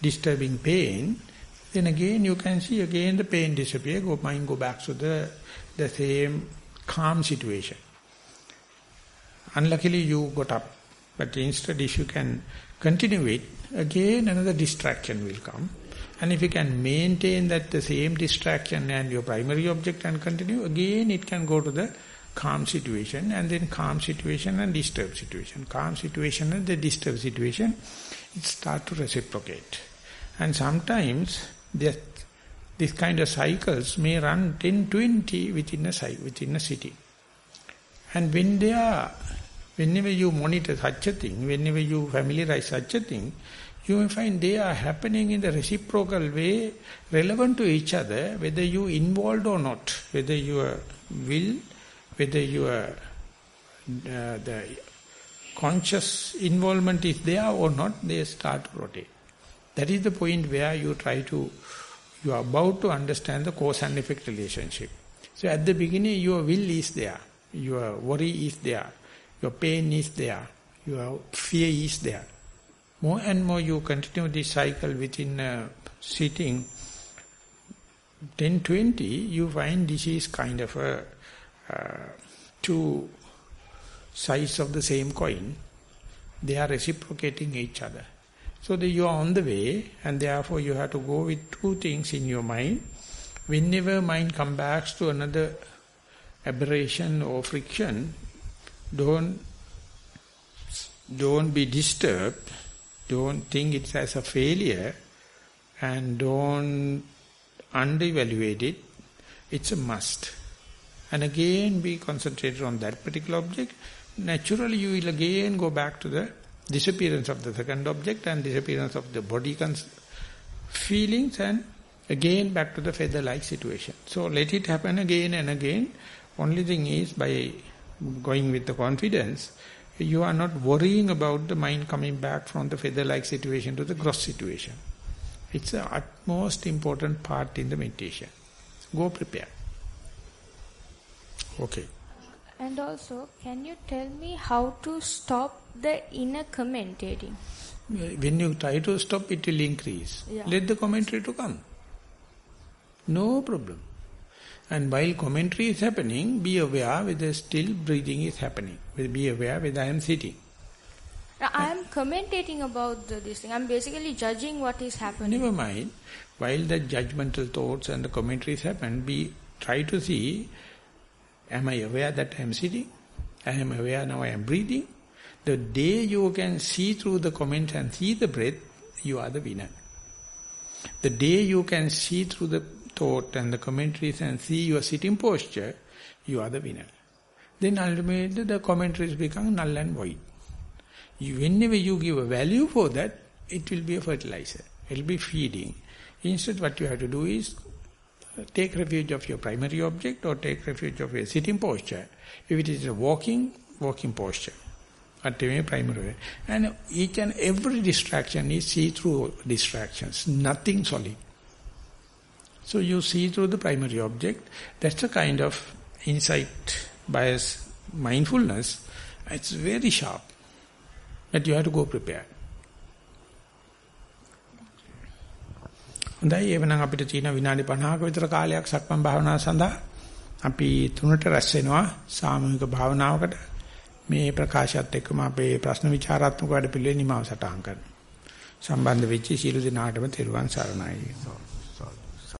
disturbing pain, then again you can see again the pain disappear, go mind go back to the the same calm situation. Unluckily you got up, but instead if you can continue it, again another distraction will come. And if you can maintain that the same distraction and your primary object and continue, again it can go to the calm situation and then calm situation and disturbed situation. Calm situation and the disturbed situation, it start to reciprocate. And sometimes that this kind of cycles may run 10, 20 within a, within a city. And when they are, whenever you monitor such a thing, whenever you familiarize such a thing, you will find they are happening in the reciprocal way, relevant to each other, whether you involved or not, whether your will, whether your uh, the conscious involvement is there or not, they start to rotate. That is the point where you try to you are about to understand the cause and effect relationship. So at the beginning, your will is there, your worry is there, your pain is there, your fear is there. More and more you continue this cycle within uh, sitting, 10, 20, you find this is kind of a uh, two sides of the same coin. They are reciprocating each other. So you are on the way and therefore you have to go with two things in your mind. Whenever mind comes back to another aberration or friction, don't, don't be disturbed, don't think it as a failure and don't underevaluate it. It's a must. And again be concentrated on that particular object. Naturally you will again go back to the disappearance of the second object and disappearance of the body feelings and again back to the feather-like situation. So let it happen again and again. Only thing is by going with the confidence, you are not worrying about the mind coming back from the feather-like situation to the gross situation. It's the utmost important part in the meditation. Go prepare. Okay. And also, can you tell me how to stop the inner commentating? When you try to stop, it will increase. Yeah. Let the commentary to come. No problem. And while commentary is happening, be aware whether still breathing is happening. Be aware whether I am sitting. I am commentating about the, this thing. I'm basically judging what is happening. Never mind. While the judgmental thoughts and the commentaries happen, be try to see, am I aware that I am sitting? I am aware now I am breathing. The day you can see through the comment and see the breath, you are the winner. The day you can see through the thought and the commentaries and see your sitting posture, you are the winner. Then ultimately the commentaries become null and void. You, whenever you give a value for that, it will be a fertilizer. It will be feeding. Instead what you have to do is take refuge of your primary object or take refuge of your sitting posture. If it is a walking, walking posture. Ultimately primary. And each and every distraction is see-through distractions. Nothing solid. So you see through the primary object. That's a kind of insight bias mindfulness. It's very sharp. But you have to go prepared. හොඳයි එවනම් අපිට තියෙන විනාඩි 50ක විතර කාලයක් සක්මන් භාවනාව සඳහා අපි තුනට රැස් වෙනවා සාමූහික භාවනාවකට මේ ප්‍රකාශයත් එක්කම අපේ ප්‍රශ්න විචාරාත්මක වැඩ පිළිවෙල නිමාව සටහන් කරනවා සම්බන්ධ වෙච්ච සියලු දෙනාටම තෙරුවන් සරණයි